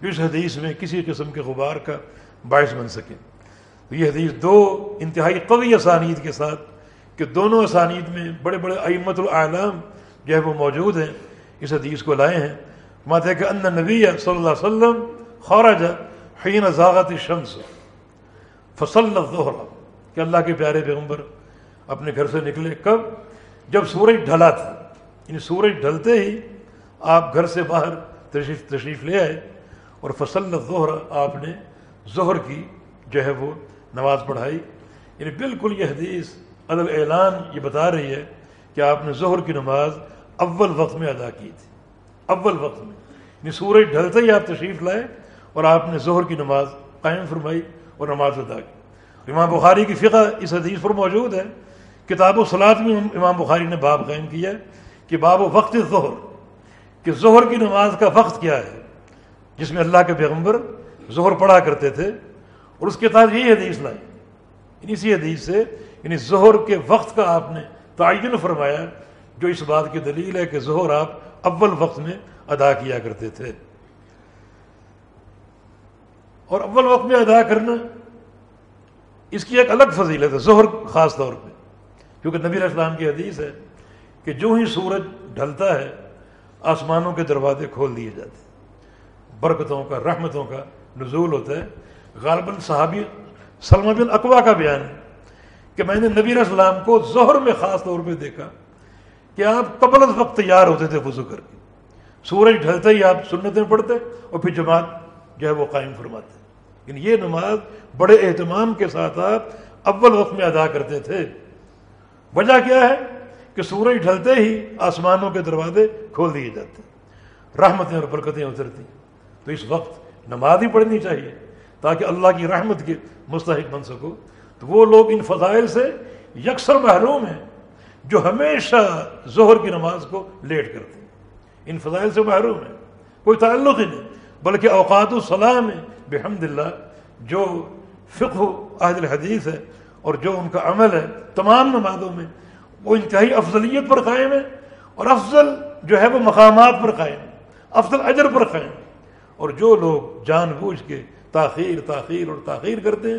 جو اس حدیث میں کسی قسم کے غبار کا باعث بن سکے۔ تو یہ حدیث دو انتہائی قوی اسانید کے ساتھ کہ دونوں اسانید میں بڑے بڑے ائمت العالم جو ہے وہ موجود ہیں، اس حدیث کو لائے ہیں۔ ماتے کہ ان نبی صلی اللہ علیہ وسلم خارج حین ذاغت شمس فصل الظہر۔ کہ اللہ کے پیارے پیغمبر اپنے گھر سے نکلے کب؟ جب سورج ڈھلا تھا۔ یعنی سورج ڈھلتے ہی آپ گھر سے باہر تشریف تشریف لے آئے اور فصل ظہر آپ نے ظہر کی جو ہے وہ نماز پڑھائی۔ یعنی بالکل یہ حدیث عدل اعلان یہ بتا رہی ہے کہ آپ نے ظہر کی نماز اول وقت میں ادا کی تھی۔ اول وقت میں۔ یعنی سورج ڈھلتے ہی آپ تشریف لائے اور آپ نے ظہر کی نماز قائم فرمائی اور نماز ادا کی۔ امام بخاری کی فقہ اس حدیث پر موجود ہے۔ کتاب و سلاد میں امام بخاری نے باب قائم کیا کہ باب وقت ظہر، کہ ظہر کی نماز کا وقت کیا ہے؟ جس میں اللہ کے پیغمبر ظہر پڑھا کرتے تھے، اور اس کے تحت یہی حدیث لائی۔ یعنی اسی حدیث سے یعنی ظہر کے وقت کا آپ نے تعین فرمایا، جو اس بات کی دلیل ہے کہ ظہر آپ اول وقت میں ادا کیا کرتے تھے۔ اور اول وقت میں ادا کرنا اس کی ایک الگ فضیلت ہے، ظہر خاص طور پہ، کیونکہ نبی اسلام کی حدیث ہے کہ جو ہی سورج ڈھلتا ہے، آسمانوں کے دروازے کھول دیے جاتے ہیں۔ برکتوں کا، رحمتوں کا نزول ہوتا ہے۔ غالباً صحابی سلمہ بن اقوا کا بیان ہے کہ میں نے نبی اسلام کو ظہر میں خاص طور پہ دیکھا کہ آپ قبل از وقت تیار ہوتے تھے وضو کر کے۔ سورج ڈھلتے ہی آپ سنتیں پڑھتے اور پھر جماعت جو ہے وہ قائم فرماتے۔ لیکن یہ نماز بڑے اہتمام کے ساتھ آپ اول وقت میں ادا کرتے تھے۔ وجہ کیا ہے؟ کہ سورج ڈھلتے ہی آسمانوں کے دروازے کھول دیے جاتے ہیں۔ رحمتیں اور برکتیں اترتی ہیں۔ تو اس وقت نماز ہی پڑھنی چاہیے تاکہ اللہ کی رحمت کے مستحق بن سکو۔ تو وہ لوگ ان فضائل سے یکسر محروم ہیں جو ہمیشہ ظہر کی نماز کو لیٹ کرتے ہیں۔ ان فضائل سے محروم ہیں۔ کوئی تعلق ہی نہیں، بلکہ اوقات السلام ہے بحمد اللہ، جو فقہ عہد الحدیث ہے اور جو ان کا عمل ہے تمام نمازوں میں وہ انتہائی افضلیت پر قائم ہے اور افضل جو ہے وہ مقامات پر قائم ہے، افضل اجر پر قائم ہے۔ اور جو لوگ جان بوجھ کے تاخیر تاخیر اور تاخیر کرتے ہیں،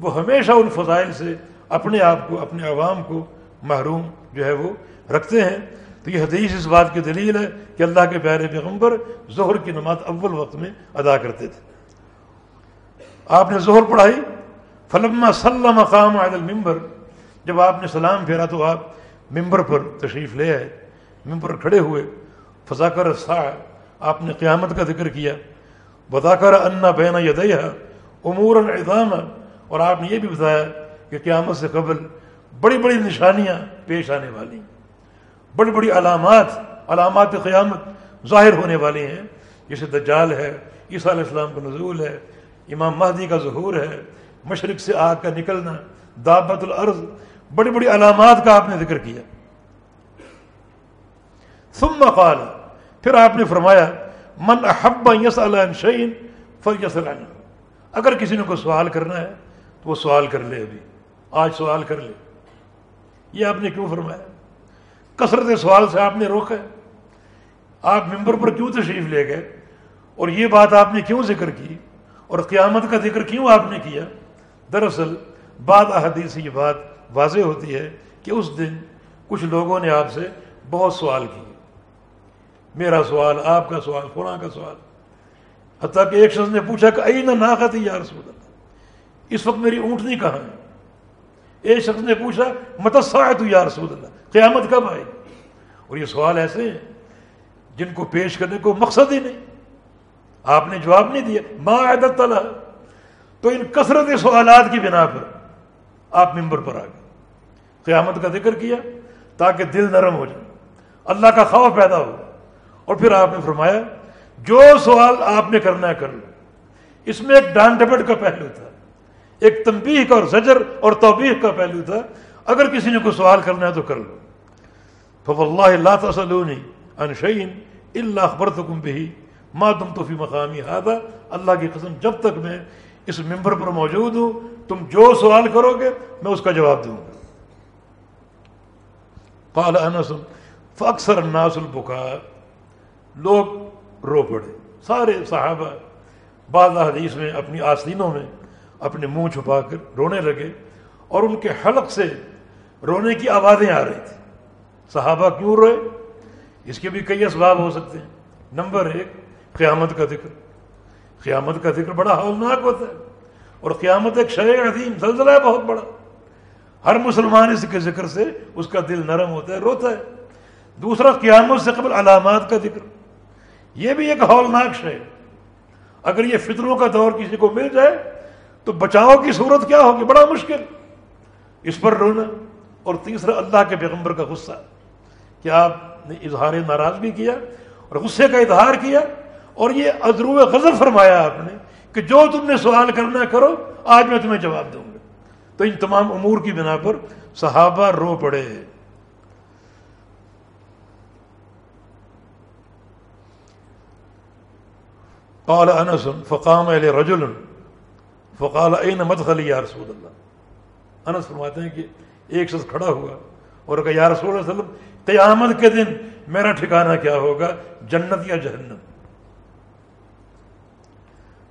وہ ہمیشہ ان فضائل سے اپنے آپ کو، اپنے عوام کو محروم جو ہے وہ رکھتے ہیں۔ تو یہ حدیث اس بات کی دلیل ہے کہ اللہ کے پیارے پیغمبر ظہر کی نماز اول وقت میں ادا کرتے تھے۔ آپ نے ظہر پڑھائی؟ فلما صلی مقام عید المبر جب آپ نے سلام پھیرا تو آپ ممبر پر تشریف لے آئے، ممبر کھڑے ہوئے فضا کر سا آپ نے قیامت کا ذکر کیا۔ بتا کر انا بینا یدیہ امور اعظام اور آپ نے یہ بھی بتایا کہ قیامت سے قبل بڑی بڑی نشانیاں پیش آنے والی بڑی بڑی علامات علامات قیامت ظاہر ہونے والی ہیں۔ جیسے دجال ہے، عیسیٰ علیہ السلام کا نزول ہے، امام مہدی کا ظہور ہے، مشرق سے آگ کا نکلنا دعوت العرض بڑی بڑی علامات کا آپ نے ذکر کیا۔ ثم قال، پھر آپ نے فرمایا، من احب یسأل عن شعین فلیسأل اگر کسی نے کوئی سوال کرنا ہے، تو وہ سوال کر لے ابھی۔ آج سوال کر لے۔ یہ آپ نے کیوں فرمایا؟ کثرت سوال سے آپ نے روکا آپ ممبر پر کیوں تشریف لے گئے؟ اور یہ بات آپ نے کیوں ذکر کی؟ اور قیامت کا ذکر کیوں آپ نے کیا؟ دراصل بعد احادیث یہ بات واضح ہوتی ہے کہ اس دن کچھ لوگوں نے آپ سے بہت سوال کیے۔ میرا سوال، آپ کا سوال، فلاں کا سوال۔ حتیٰ کہ ایک شخص نے پوچھا کہ ائی نہ ناقت یا رسول اللہ؟ اس وقت میری اونٹنی کہاں ہے؟ ایک شخص نے پوچھا متساعت یا رسول اللہ؟ قیامت کب آئے؟ اور یہ سوال ایسے ہیں جن کو پیش کرنے کو مقصد ہی نہیں۔ آپ نے جواب نہیں دیا، ما عدت طلح تو ان کثرت سوالات کی بنا پر آپ ممبر پر آ گئے قیامت کا ذکر کیا تاکہ دل نرم ہو جائے۔ اللہ کا خوف پیدا ہو۔ اور پھر آپ نے فرمایا، جو سوال آپ نے کرنا ہے کر لو۔ اس میں ایک ڈان ڈپٹ کا پہلو تھا۔ ایک تنبیہ کا اور زجر اور توبیح کا پہلو تھا۔ اگر کسی نے کوئی سوال کرنا ہے تو کر لو۔ تو اللہ اللہ تسلونی انشین اللہ اخبر تم بھی ماں تم تو فی مقامی ہادہ اللہ کی قسم، جب تک میں اس ممبر پر موجود ہوں، تم جو سوال کرو گے، میں اس کا جواب دوں گا۔ قال انس، فاکثر الناس البکا لوگ رو پڑے۔ سارے صحابہ بعض حدیث میں، اپنی آستینوں میں اپنے منہ چھپا کر رونے لگے اور ان کے حلق سے رونے کی آوازیں آ رہی تھیں۔ صحابہ کیوں روئے؟ اس کے بھی کئی اسباب ہو سکتے ہیں۔ نمبر ایک، قیامت کا ذکر۔ قیامت کا ذکر بڑا ہولناک ہوتا ہے اور قیامت ایک شرع عظیم، زلزلہ ہے بہت بڑا۔ ہر مسلمان اس کے ذکر سے اس کا دل نرم ہوتا ہے، روتا ہے۔ دوسرا، قیامت سے قبل علامات کا ذکر۔ یہ بھی ایک ہولناک شے۔ اگر یہ فطروں کا دور کسی کو مل جائے، تو بچاؤ کی صورت کیا ہوگی؟ بڑا مشکل۔ اس پر رونا اور تیسرا، اللہ کے پیغمبر کا غصہ۔ کہ آپ نے اظہار ناراضگی کیا اور غصے کا اظہار کیا؟ اور یہ ادرو غضب فرمایا آپ نے کہ جو تم نے سوال کرنا کرو، آج میں تمہیں جواب دوں۔ گا تو ان تمام امور کی بنا پر صحابہ رو پڑے۔ قال انس، فقام رجل، فقال این مدخلی یا رسول اللہ؟ انس فرماتے ہیں کہ ایک شخص کھڑا ہوا اور کہا، یا رسول اللہ علیہ وسلم، قیامت کے دن میرا ٹھکانہ کیا ہوگا، جنت یا جہنم؟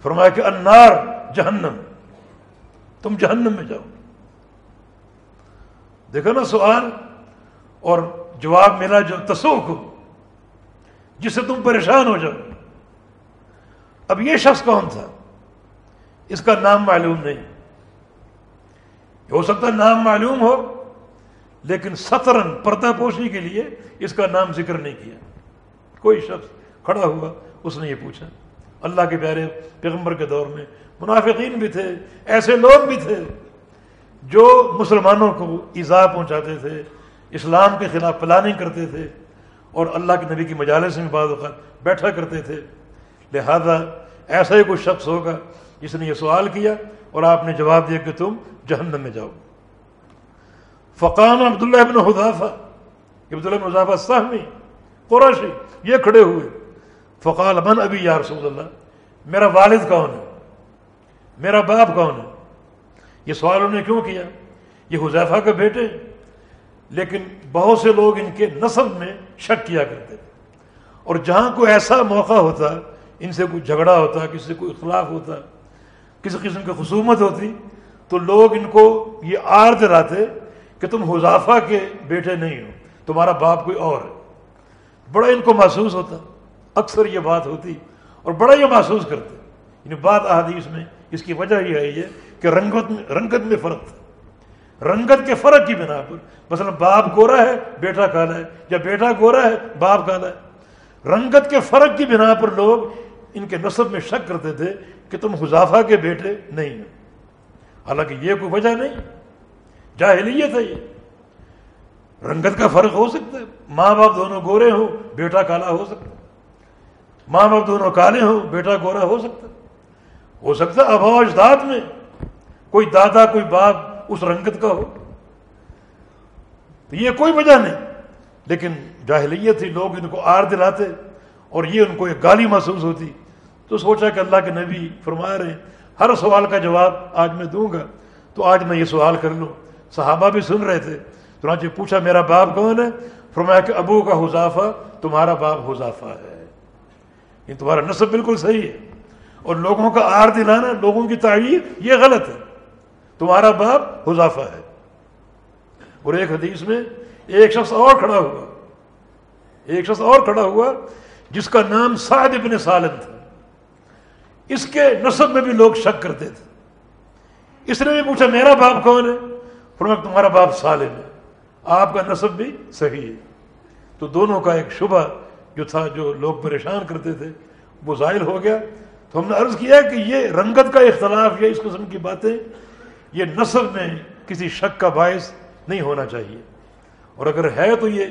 فرمایا کہ انار جہنم۔ تم جہنم میں جاؤ۔ دیکھو نا سوال؟ اور جواب ملا جو تسوخ ہو، جس سے تم پریشان ہو جاؤ۔ اب یہ شخص کون تھا؟ اس کا نام معلوم نہیں۔ ہو سکتا نام معلوم ہو، لیکن سترن پردہ پوشی کے لیے اس کا نام ذکر نہیں کیا۔ کوئی شخص کھڑا ہوا، اس نے یہ پوچھا۔ اللہ کے پیارے پیغمبر کے دور میں منافقین بھی تھے، ایسے لوگ بھی تھے جو مسلمانوں کو ایزا پہنچاتے تھے، اسلام کے خلاف پلاننگ کرتے تھے اور اللہ کے نبی کی مجالس میں بعض اوقات بیٹھا کرتے تھے۔ لہذا ایسا ہی کوئی شخص ہوگا جس نے یہ سوال کیا اور آپ نے جواب دیا کہ تم جہنم میں جاؤ۔ فقام عبداللہ ابن حضافہ عبداللہ ابن حضافہ سہمی قرشی یہ کھڑے ہوئے۔ فقال، من ابھی یا رسول اللہ؟ میرا والد کون ہے؟ میرا باپ کون ہے؟ یہ سوال انہوں نے کیوں کیا؟ یہ حذیفہ کے بیٹے؟ لیکن بہت سے لوگ ان کے نصب میں شک کیا کرتے تھے۔ اور جہاں کوئی ایسا موقع ہوتا، ان سے کوئی جھگڑا ہوتا، کسی سے کوئی اختلاف ہوتا، کسی قسم کی خصومت ہوتی، تو لوگ ان کو یہ آر دلاتے کہ تم حضافہ کے بیٹے نہیں ہو، تمہارا باپ کوئی اور ہے۔ بڑا ان کو محسوس ہوتا، اکثر یہ بات ہوتی اور بڑا یہ محسوس کرتے۔ یعنی بات احادیث میں اس کی وجہ یہ ہے کہ رنگت میں رنگت میں فرق تھا۔ رنگت کے فرق کی بنا پر مثلا باپ گورا ہے، بیٹا کالا ہے۔ یا بیٹا گورا ہے، باپ کالا ہے۔ رنگت کے فرق کی بنا پر لوگ ان کے نصب میں شک کرتے تھے کہ تم حضافہ کے بیٹے نہیں ہو۔ حالانکہ یہ کوئی وجہ نہیں۔ جاہلیت ہے یہ۔ رنگت کا فرق ہو سکتا ہے۔ ماں باپ دونوں گورے ہوں، بیٹا کالا ہو سکتا ہے۔ ماں باپ دونوں کالے ہوں، بیٹا گورا ہو سکتا ہو سکتا ہے ابا اجداد میں کوئی دادا، کوئی باپ اس رنگت کا ہو۔ تو یہ کوئی وجہ نہیں۔ لیکن جاہلیت تھی، لوگ ان کو آر دلاتے اور یہ ان کو ایک گالی محسوس ہوتی۔ تو سوچا کہ اللہ کے نبی فرما رہے ہیں ہر سوال کا جواب آج میں دوں گا۔ تو آج میں یہ سوال کر لوں۔ صحابہ بھی سن رہے تھے۔ تو پوچھا، میرا باپ کون ہے؟ فرمایا کہ ابو کا حضافہ تمہارا باپ حضافہ ہے۔ یہ تمہارا نصب بالکل صحیح ہے۔ اور لوگوں کا آر دلانا، لوگوں کی تعریف یہ غلط ہے۔ تمہارا باپ حضافہ ہے۔ اور ایک حدیث میں ایک شخص اور کھڑا ہوا۔ ایک شخص اور کھڑا ہوا جس کا نام سعد ابن سالم تھا۔ اس کے نصب میں بھی لوگ شک کرتے تھے۔ اس نے بھی پوچھا، میرا باپ کون ہے؟ فرمایا، تمہارا باپ سالم ہے۔ آپ کا نصب بھی صحیح ہے۔ تو دونوں کا ایک شبہ جو تھا، جو لوگ پریشان کرتے تھے، وہ ظاہر ہو گیا۔ تو ہم نے عرض کیا کہ یہ رنگت کا اختلاف یا اس قسم کی باتیں، یہ نصب میں کسی شک کا باعث نہیں ہونا چاہیے۔ اور اگر ہے تو یہ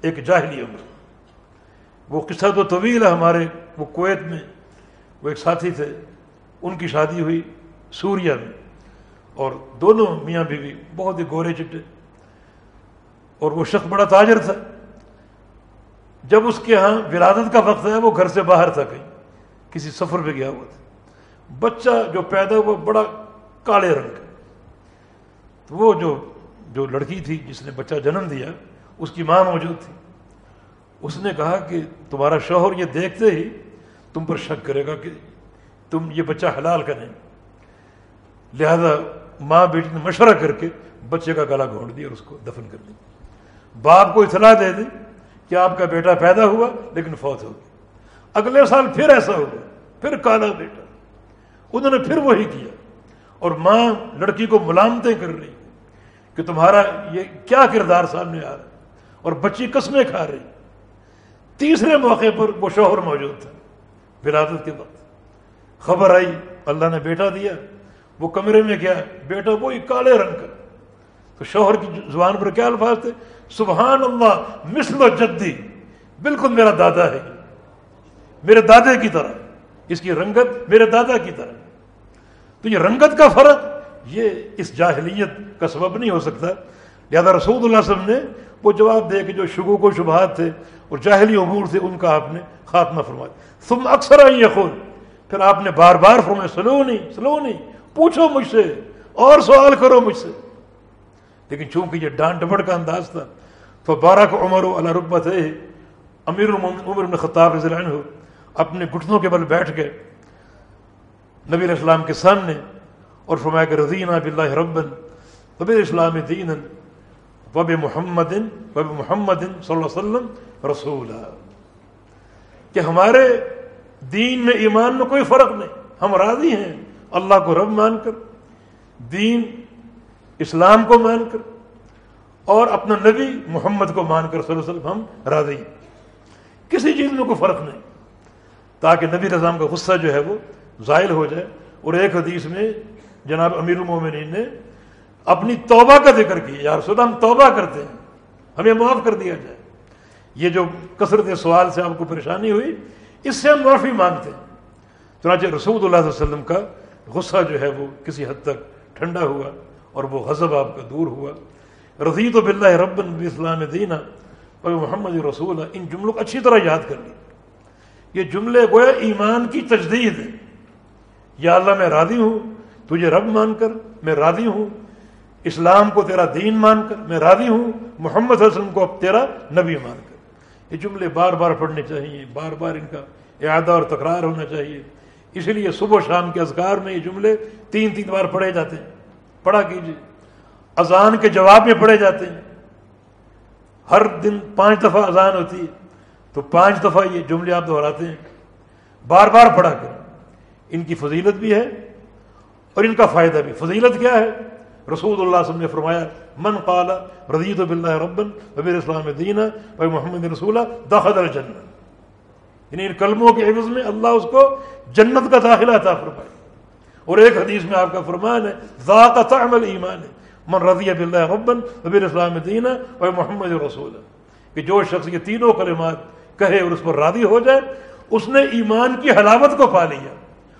ایک جاہلی عمر وہ قصہ تو طویل ہے ہمارے، وہ کویت میں، وہ ایک ساتھی تھے، ان کی شادی ہوئی سوریا میں۔ اور دونوں میاں بیوی بہت ہی گورے چٹے۔ اور وہ شخص بڑا تاجر تھا۔ جب اس کے ہاں ولادت کا وقت ہے وہ گھر سے باہر تھا کہیں۔ کسی سفر پہ گیا ہوا تھا۔ بچہ جو پیدا ہوا بڑا کالے رنگ کا۔ تو وہ جو جو لڑکی تھی جس نے بچہ جنم دیا، اس کی ماں موجود تھی۔ اس نے کہا کہ تمہارا شوہر یہ دیکھتے ہی تم پر شک کرے گا کہ تم یہ بچہ حلال کا نہیں۔ لہذا ماں بیٹی نے مشورہ کر کے بچے کا گلا گھونٹ دیا اور اس کو دفن کر دیا۔ باپ کو اطلاع دے دی کہ آپ کا بیٹا پیدا ہوا لیکن فوت ہو گیا۔ اگلے سال پھر ایسا ہوا پھر کالا بیٹا۔ انہوں نے پھر وہی کیا۔ اور ماں لڑکی کو ملامتیں کر رہی کہ تمہارا یہ کیا کردار سامنے آ رہا اور بچی قسمیں کھا رہی۔ تیسرے موقع پر وہ شوہر موجود تھا۔ ولادت کے وقت خبر آئی، اللہ نے بیٹا دیا۔ وہ کمرے میں کیا بیٹا وہی کالے رنگ کا۔ تو شوہر کی زبان پر کیا الفاظ تھے؟ سبحان اللہ، مثل و جدی۔ بالکل میرا دادا ہے۔ میرے دادے کی طرح، اس کی رنگت میرے دادا کی طرح۔ تو یہ رنگت کا فرق، یہ اس جاہلیت کا سبب نہیں ہو سکتا۔ لہٰذا رسول اللہ علیہ وسلم نے وہ جواب دے کہ جو شگو کو شبہات تھے اور جاہلی امور تھے، ان کا آپ نے خاتمہ فرمایا۔ تم اکثر آئی خود پھر آپ نے بار بار فرمایا، سلو نہیں سلو نہیں، پوچھو مجھ سے، اور سوال کرو مجھ سے۔ لیکن چونکہ یہ ڈانٹ ڈبڑ کا انداز تھا، تو بارہ کو عمر و اللہ ربت ہے امیر عمر بن خطاب رضی اللہ عنہ اپنے گھٹنوں کے بل بیٹھ گئے۔ نبی علیہ السلام کے سامنے اور فرمایا کہ رضینہ بلّہ ربن وبی اسلام دین وب محمد وب محمد صلی اللہ علیہ وسلم رسول کہ ہمارے دین میں ایمان میں کوئی فرق نہیں، ہم راضی ہیں، اللہ کو رب مان کر، دین اسلام کو مان کر، اور اپنا نبی محمد کو مان کر صلی اللہ علیہ وسلم ہم راضی ہیں۔ کسی چیز میں کوئی فرق نہیں۔ تاکہ نبی رضام کا غصہ جو ہے وہ ظاہر ہو جائے اور ایک حدیث میں جناب امیر المومنین نے اپنی توبہ کا ذکر کیا یار سودا ہم توبہ کرتے ہیں، ہمیں معاف کر دیا جائے۔ یہ جو کثرت سوال سے آپ کو پریشانی ہوئی، اس سے ہم معافی مانگتے ہیں۔ چنانچہ رسول اللہ علیہ وسلم کا غصہ جو ہے وہ کسی حد تک ٹھنڈا ہوا اور وہ غضب آپ کا دور ہوا۔ رضیت و بلّہ ربن اسلام دینا اور محمد رسول ان جملوں کو اچھی طرح یاد کر لی یہ جملے گویا ایمان کی تجدید ہے یا اللہ میں راضی ہوں، تجھے رب مان کر میں راضی ہوں، اسلام کو تیرا دین مان کر میں راضی ہوں، محمد صلی اللہ علیہ وسلم کو اب تیرا نبی مان کر۔ یہ جملے بار بار پڑھنے چاہیے، بار بار ان کا اعادہ اور تکرار ہونا چاہیے۔ اسی لیے صبح و شام کے اذکار میں یہ جملے تین تین بار پڑھے جاتے ہیں۔ پڑھا کیجیے۔ اذان کے جواب میں پڑھے جاتے ہیں۔ ہر دن پانچ دفعہ اذان ہوتی ہے۔ تو پانچ دفعہ یہ جملے آپ دہراتے ہیں۔ بار بار پڑھا کر ان کی فضیلت بھی ہے اور ان کا فائدہ بھی۔ فضیلت کیا ہے؟ رسول اللہ وسلم نے فرمایا، من قال رضیت باللہ ربن وبیر اسلام دین و محمد رسول داخل الجنت یعنی ان کلموں کے عوض میں اللہ اس کو جنت کا داخلہ تھا فرمائے۔ اور ایک حدیث میں آپ کا فرمان ہے ذات تعمل ایمان ہے من رضی باللہ ربن وبیر اسلام دین و محمد رسول کہ جو شخص یہ تینوں کلمات کہے اور اس پر راضی ہو جائے، اس نے ایمان کی حلاوت کو پا لیا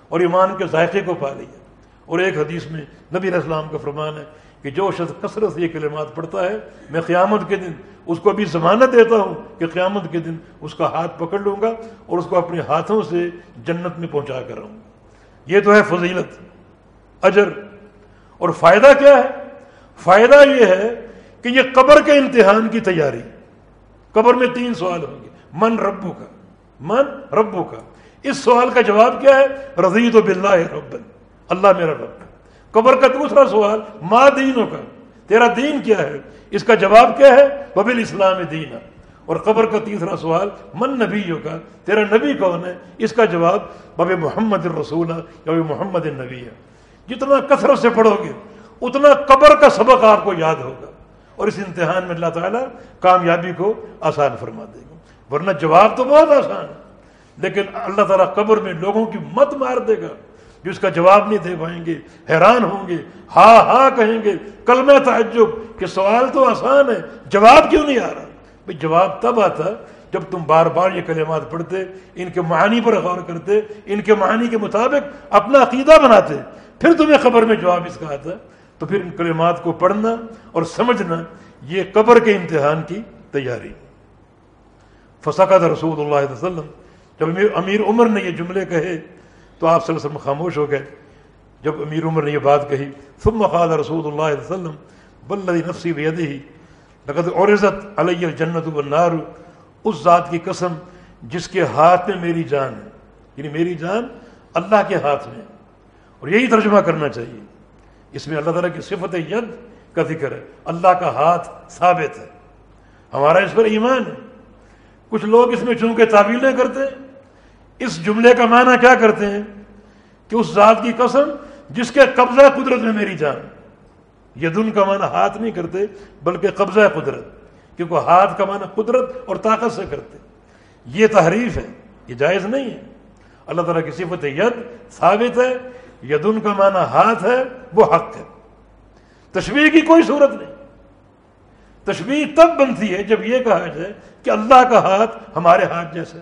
اور ایمان کے ذائقے کو پا لیا۔ اور ایک حدیث میں نبی علیہ السلام کا فرمان ہے کہ جو شخص کثرت یہ کلمات پڑھتا ہے، میں قیامت کے دن اس کو بھی ضمانت دیتا ہوں کہ قیامت کے دن اس کا ہاتھ پکڑ لوں گا اور اس کو اپنے ہاتھوں سے جنت میں پہنچا کر آؤں گا۔ یہ تو ہے فضیلت، اجر۔ اور فائدہ کیا ہے؟ فائدہ یہ ہے کہ یہ قبر کے امتحان کی تیاری، قبر میں تین سوال ہوں گے۔ من ربو کا من ربو کا اس سوال کا جواب کیا ہے؟ رضیت و بلّہ ربن، اللہ میرا رب قبر کا دوسرا سوال ماں دینوں کا تیرا دین کیا ہے؟ اس کا جواب کیا ہے؟ ببل اسلام دین اور قبر کا تیسرا سوال، من نبیوں کا تیرا نبی کون ہے؟ اس کا جواب بب محمد الرسول یا محمد النبی۔ ہے جتنا کثرت سے پڑھو گے، اتنا قبر کا سبق آپ کو یاد ہوگا۔ اور اس امتحان میں اللہ تعالیٰ کامیابی کو آسان فرما دے گا۔ ورنہ جواب تو بہت آسان ہے۔ لیکن اللہ تعالیٰ قبر میں لوگوں کی مت مار دے گا۔ جو اس کا جواب نہیں دے پائیں گے، حیران ہوں گے، ہا ہا کہیں گے کل میں تعجب۔ کہ سوال تو آسان ہے۔ جواب کیوں نہیں آ رہا؟ بھائی جواب تب آتا جب تم بار بار یہ کلمات پڑھتے، ان کے معنی پر غور کرتے، ان کے معنی کے مطابق اپنا عقیدہ بناتے۔ پھر تمہیں خبر میں جواب اس کا آتا۔ تو پھر ان کلمات کو پڑھنا اور سمجھنا، یہ قبر کے امتحان کی تیاری۔ فسقت رسول اللہ علیہ وسلم۔ جب امیر عمر نے یہ جملے کہے، تو آپ صلی اللہ علیہ وسلم خاموش ہو گئے۔ جب امیر عمر نے یہ بات کہی، ثم قال رسول اللہ علیہ وسلم بلدی نفسی بیدی لقد عرضت علی الجنت والنار، اس ذات کی قسم جس کے ہاتھ میں میری جان ہے۔ یعنی میری جان اللہ کے ہاتھ میں اور یہی ترجمہ کرنا چاہیے۔ اس میں اللہ تعالیٰ کی صفت ید کا ذکر ہے۔ اللہ کا ہاتھ ثابت ہے۔ ہمارا اس پر ایمان ہے۔ کچھ لوگ اس میں چونکہ تعویلیں کرتے ہیں اس جملے کا معنی کیا کرتے ہیں؟ کہ اس ذات کی قسم جس کے قبضہ قدرت میں میری جان۔ یدن کا معنی ہاتھ نہیں کرتے، بلکہ قبضہ قدرت، کیونکہ ہاتھ کا معنی قدرت اور طاقت سے کرتے۔ یہ تحریف ہے، یہ جائز نہیں ہے۔ اللہ تعالیٰ کی صفت ید ثابت ہے یدن کا معنی ہاتھ ہے، وہ حق ہے۔ تشبیح کی کوئی صورت نہیں۔ تشبیح تب بنتی ہے جب یہ کہا جائے کہ اللہ کا ہاتھ ہمارے ہاتھ جیسا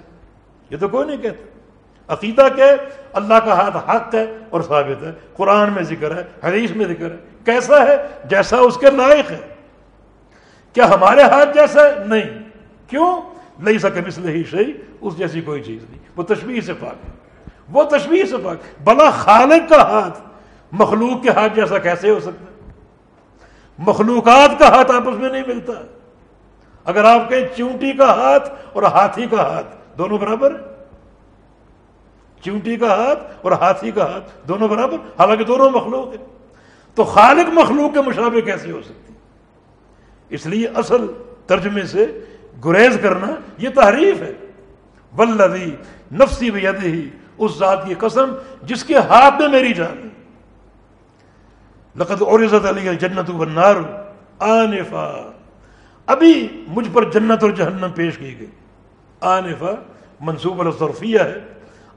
یہ تو کوئی نہیں کہتا۔ عقیدہ کہ اللہ کا ہاتھ حق ہے اور ثابت ہے۔ قرآن میں ذکر ہے، حدیث میں ذکر ہے۔ کیسا ہے؟ جیسا اس کے لائق ہے۔ کیا ہمارے ہاتھ جیسا ہے؟ نہیں۔ کیوں؟ نہیں سکے مثل ہی شہی اس جیسی کوئی چیز نہیں۔ وہ تشبیح سے پاک ہے۔ وہ تشبیح سے پاک۔ بلا خالق کا ہاتھ مخلوق کے ہاتھ جیسا کیسے ہو سکتا ہے؟ مخلوقات کا ہاتھ آپس میں نہیں ملتا۔ اگر آپ کہیں چونٹی کا ہاتھ اور ہاتھی کا ہاتھ، دونوں برابر؟ چونٹی کا ہاتھ اور ہاتھی کا ہاتھ، دونوں برابر؟ حالانکہ دونوں مخلوق ہیں۔ تو خالق مخلوق کے مشابے کیسے ہو سکتی؟ اس لیے اصل ترجمے سے گریز کرنا یہ تحریف ہے۔ ولدی نفسی ہی اس ذات کی قسم جس کے ہاتھ میں میری جان ہے۔ لقد عرضت علی جنت والنار آنفا۔ ابھی مجھ پر جنت اور جہنم پیش کی گئی۔ آنفا منصوب الصرفیہ ہے۔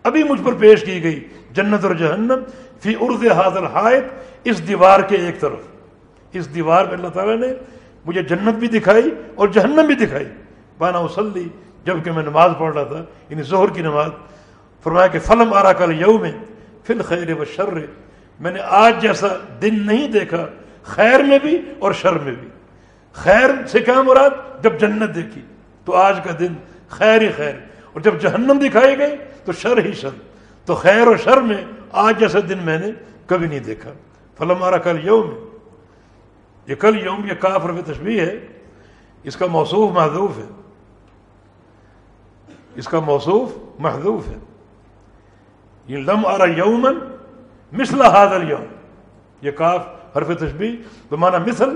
ابھی مجھ پر پیش کی گئی جنت اور جہنم۔ فی ارد حاضر حائط اس دیوار کے ایک طرف۔ اس دیوار پہ اللہ تعالیٰ نے مجھے جنت بھی دکھائی اور جہنم بھی دکھائی۔ بانا وسلی جبکہ میں نماز پڑھ رہا تھا یعنی ظہر کی نماز۔ فرمایا کہ فلم آرا کل یو میں فل خیر و شر۔ میں نے آج جیسا دن نہیں دیکھا، خیر میں بھی اور شر میں بھی۔ خیر سے کیا مراد؟ جب جنت دیکھی تو آج کا دن خیر ہی خیر اور جب جہنم دکھائی گئی تو شر ہی شر۔ تو خیر اور شر میں آج جیسا دن میں نے کبھی نہیں دیکھا۔ فلم آرا کل یوم یہ کل یوم یہ کافر میں تشبیح ہے۔ اس کا موصوف محدوف ہے۔ اس کا موصوف محدوف ہے۔ یہ لم آرا یومن مثل حاضر یوم یہ کاف حرف تشبیح تو مانا مثل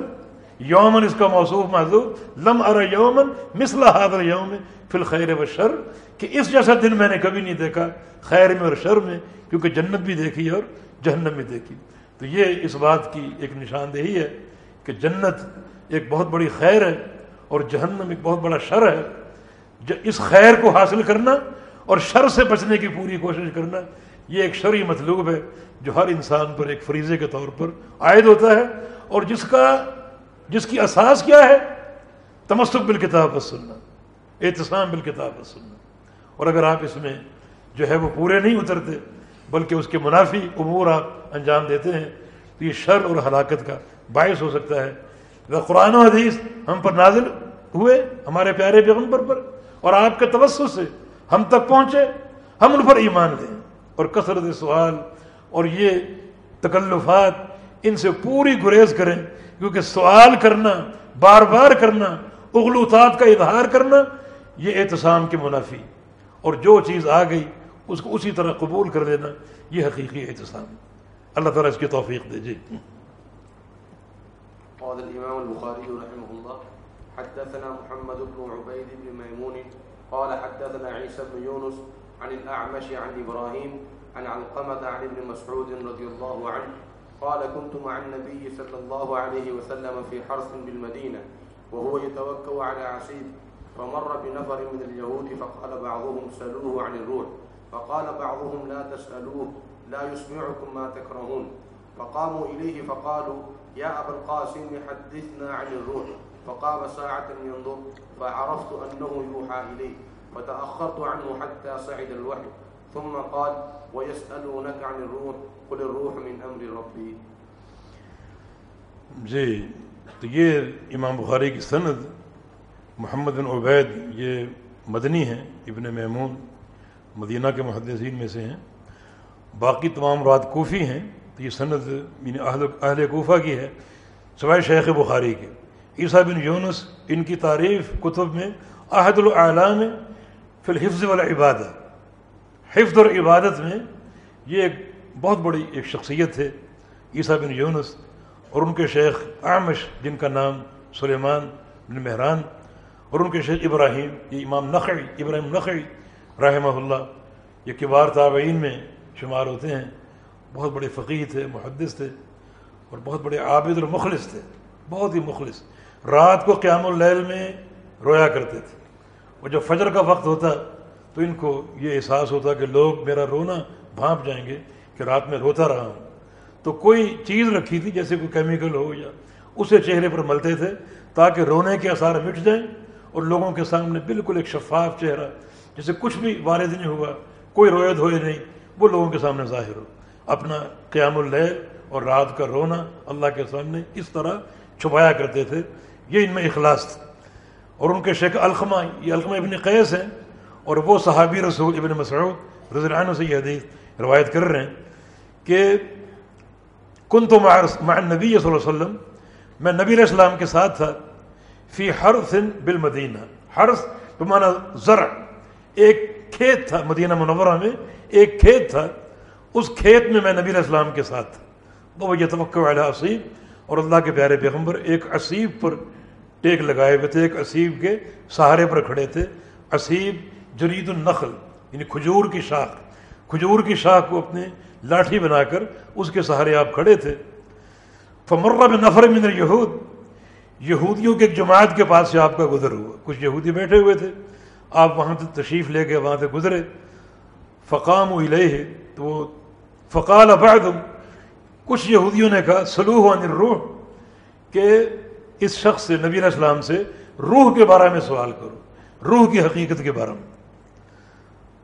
یومن اس کا موصوف محضوب لم ار یومن مثل حاضر یوم فی الخیر و شر کہ اس جیسا دن میں نے کبھی نہیں دیکھا، خیر میں اور شر میں، کیونکہ جنت بھی دیکھی اور جہنم بھی دیکھی۔ تو یہ اس بات کی ایک نشاندہی ہے کہ جنت ایک بہت بڑی خیر ہے اور جہنم ایک بہت بڑا شر ہے۔ اس خیر کو حاصل کرنا اور شر سے بچنے کی پوری کوشش کرنا، یہ ایک شرعی مطلوب ہے جو ہر انسان پر ایک فریضے کے طور پر عائد ہوتا ہے اور جس کا جس کی اساس کیا ہے؟ تمسک بالکتاب و سننا احتسام بالکتاب و سننا اور اگر آپ اس میں جو ہے وہ پورے نہیں اترتے، بلکہ اس کے منافی امور آپ انجام دیتے ہیں، تو یہ شر اور ہلاکت کا باعث ہو سکتا ہے۔ اگر قرآن و حدیث ہم پر نازل ہوئے، ہمارے پیارے پیغمبر پر، اور آپ کے توسط سے ہم تک پہنچے، ہم ان پر ایمان لیں۔ اور کثرت سوال اور یہ تکلفات ان سے پوری گریز کریں کیونکہ سوال کرنا بار بار کرنا، اغلوطات کا اظہار کرنا، یہ احتسام کے منافی۔ اور جو چیز آ گئی، اس کو اسی طرح قبول کر لینا، یہ حقیقی احتسام اللہ تعالیٰ اس کی توفیق دے۔ جی۔ قال الإمام البخاري رحمه الله، حدثنا محمد بن عبيد بن ميمون قال حدثنا عيسى بن يونس عن الأعمش عن إبراهيم عن علقمة عن ابن مسعود رضي الله عنه قال كنت مع النبي صلى الله عليه وسلم في حرس بالمدينة وهو يتوكل على عسيب فمر بنفر من اليهود فقال بعضهم سألوه عن الروح. فقال بعضهم لا تسألوه، لا يسمعكم ما تكرهون. فقاموا إليه فقالوا يا أبا القاسم حدثنا عن الروح. فقام ساعة ينظر فعرفت أنه يوحى إليه، فتأخرت عنه حتى صعد الوحي. ثم قال ويسألونك عن الروح. قل الروح من أمر ربي. جی تو یہ امام بخاری کی سند، محمد بن عبید، یہ مدنی ہیں، ابن محمود مدینہ کے محدثین میں سے ہیں۔ باقی تمام رات کوفی ہیں، تو یہ سند یعنی اہل اہل کوفہ کی ہے، سوائے شیخ بخاری کے۔ عیسیٰ بن یونس، ان کی تعریف کتب میں عہد العلام فی الحفظ والعبادہ۔ حفظ اور عبادت میں یہ ایک بہت بڑی ایک شخصیت ہے، عیسیٰ بن یونس اور ان کے شیخ عامش جن کا نام سلیمان بن مہران اور ان کے شیخ ابراہیم، یہ امام نقعی ابراہیم نقعی رحمہ اللہ، یہ کبار تابعین میں شمار ہوتے ہیں۔ بہت بڑے فقیر تھے محدث تھے اور بہت بڑے عابد اور مخلص تھے بہت ہی مخلص۔ رات کو قیام اللیل میں رویا کرتے تھے۔ اور جب فجر کا وقت ہوتا تو ان کو یہ احساس ہوتا کہ لوگ میرا رونا بھانپ جائیں گے۔ کہ رات میں روتا رہا ہوں۔ تو کوئی چیز رکھی تھی جیسے کوئی کیمیکل ہو یا اسے چہرے پر ملتے تھے تاکہ رونے کے اثار مٹ جائیں اور لوگوں کے سامنے بالکل ایک شفاف چہرہ، جیسے کچھ بھی وارد نہیں ہوا، کوئی رویت دھوئے نہیں، وہ لوگوں کے سامنے ظاہر ہو۔ اپنا قیام اللیل اور رات کا رونا اللہ کے سامنے اس طرح چھپایا کرتے تھے۔ یہ ان میں اخلاص تھا۔ اور ان کے شیخ الخمہ یہ الخمہ ابن قیس ہیں، اور وہ صحابی رسول ابن مسعود رضی اللہ عنہ سے یہ حدیث روایت کر رہے ہیں۔ کہ کن تو مع نبی صلی اللہ علیہ وسلم، میں نبی علیہ السلام کے ساتھ تھا، فی حرث بالمدینہ۔ حرث بمانا زرع۔ ایک کھیت تھا مدینہ منورہ میں، ایک کھیت تھا۔ اس کھیت میں میں نبی علیہ السلام کے ساتھ تھا۔ وہ یہ توقع والا اسیب اور اللہ کے پیارے پیغمبر ایک اسیب پر ٹیک لگائے ہوئے تھے، ایک اسیب کے سہارے پر کھڑے تھے۔ اسیب جرید النخل یعنی کھجور کی شاخ۔ کھجور کی شاخ کو اپنے لاٹھی بنا کر اس کے سہارے آپ کھڑے تھے۔ فمرہ میں نفر من یہود یہودیوں کے ایک جماعت کے پاس سے آپ کا گزر ہوا۔ کچھ یہودی بیٹھے ہوئے تھے۔ آپ وہاں سے تشریف لے کے وہاں سے گزرے۔ فقام و تو وہ فقال ابعدم کچھ یہودیوں نے کہا سلوح عن الروح، کہ اس شخص سے، نبی علیہ السلام سے روح کے بارے میں سوال کرو۔ روح کی حقیقت کے بارے میں۔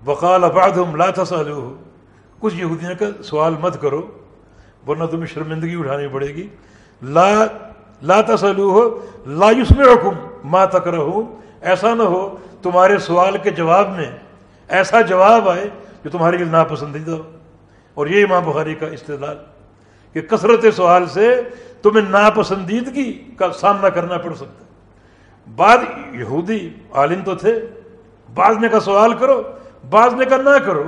وقال ابعدم لا تسألوه کچھ یہودیوں نے کہا سوال مت کرو، ورنہ تمہیں شرمندگی اٹھانی پڑے گی۔ لا لا تسألوه لا يسمعكم ما تکرہون۔ ایسا نہ ہو، تمہارے سوال کے جواب میں ایسا جواب آئے جو تمہارے لیے ناپسندیدہ ہو۔ اور یہ امام بخاری کا استدلال کہ کثرت سوال سے تمہیں ناپسندیدگی کا سامنا کرنا پڑ سکتا ہے۔ بعد یہودی عالم تو تھے، بعض نے کا سوال کرو، بعض نے کا نہ کرو۔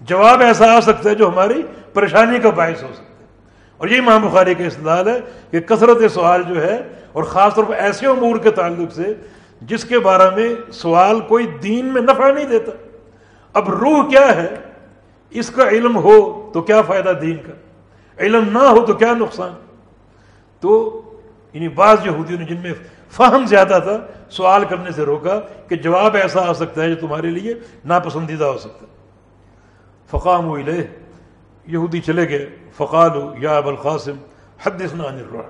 جواب ایسا آ سکتا ہے جو ہماری پریشانی کا باعث ہو سکتا ہے۔ اور یہ امام بخاری کا استدلال ہے کہ کثرت سوال جو ہے، اور خاص طور پر ایسے امور کے تعلق سے، جس کے بارے میں سوال کوئی دین میں نفع نہیں دیتا۔ اب روح کیا ہے؟ اس کا علم ہو تو کیا فائدہ دین کا؟ علم نہ ہو تو کیا نقصان؟ تو انہیں بعض یہودیوں نے جن میں فہم زیادہ تھا، سوال کرنے سے روکا کہ جواب ایسا آ سکتا ہے جو تمہارے لیے ناپسندیدہ ہو سکتا ہے۔ فقام و یہودی چلے گئے. فقال یا اب القاسم، حدثنا عن الروح.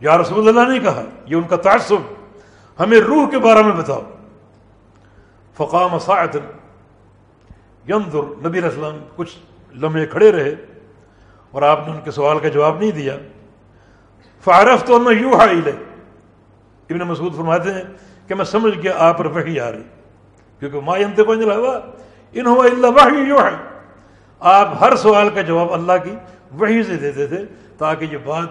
یا رسول اللہ نے کہا. یہ ان کا تعصب. ہمیں روح کے بارے میں بتاؤ. فقام ساعت ينظر، نبی علیہ السلام کچھ لمحے کھڑے رہے اور آپ نے ان کے سوال کا جواب نہیں دیا. فعرف تو میں یوں ہائی لے ابن مسعود فرماتے ہیں کہ میں سمجھ گیا آپ پر آ رہی کیونکہ ما ینتے ہوا ان ہوا اللہ وحی یوں ہے آپ ہر سوال کا جواب اللہ کی وحی سے دیتے تھے تاکہ یہ بات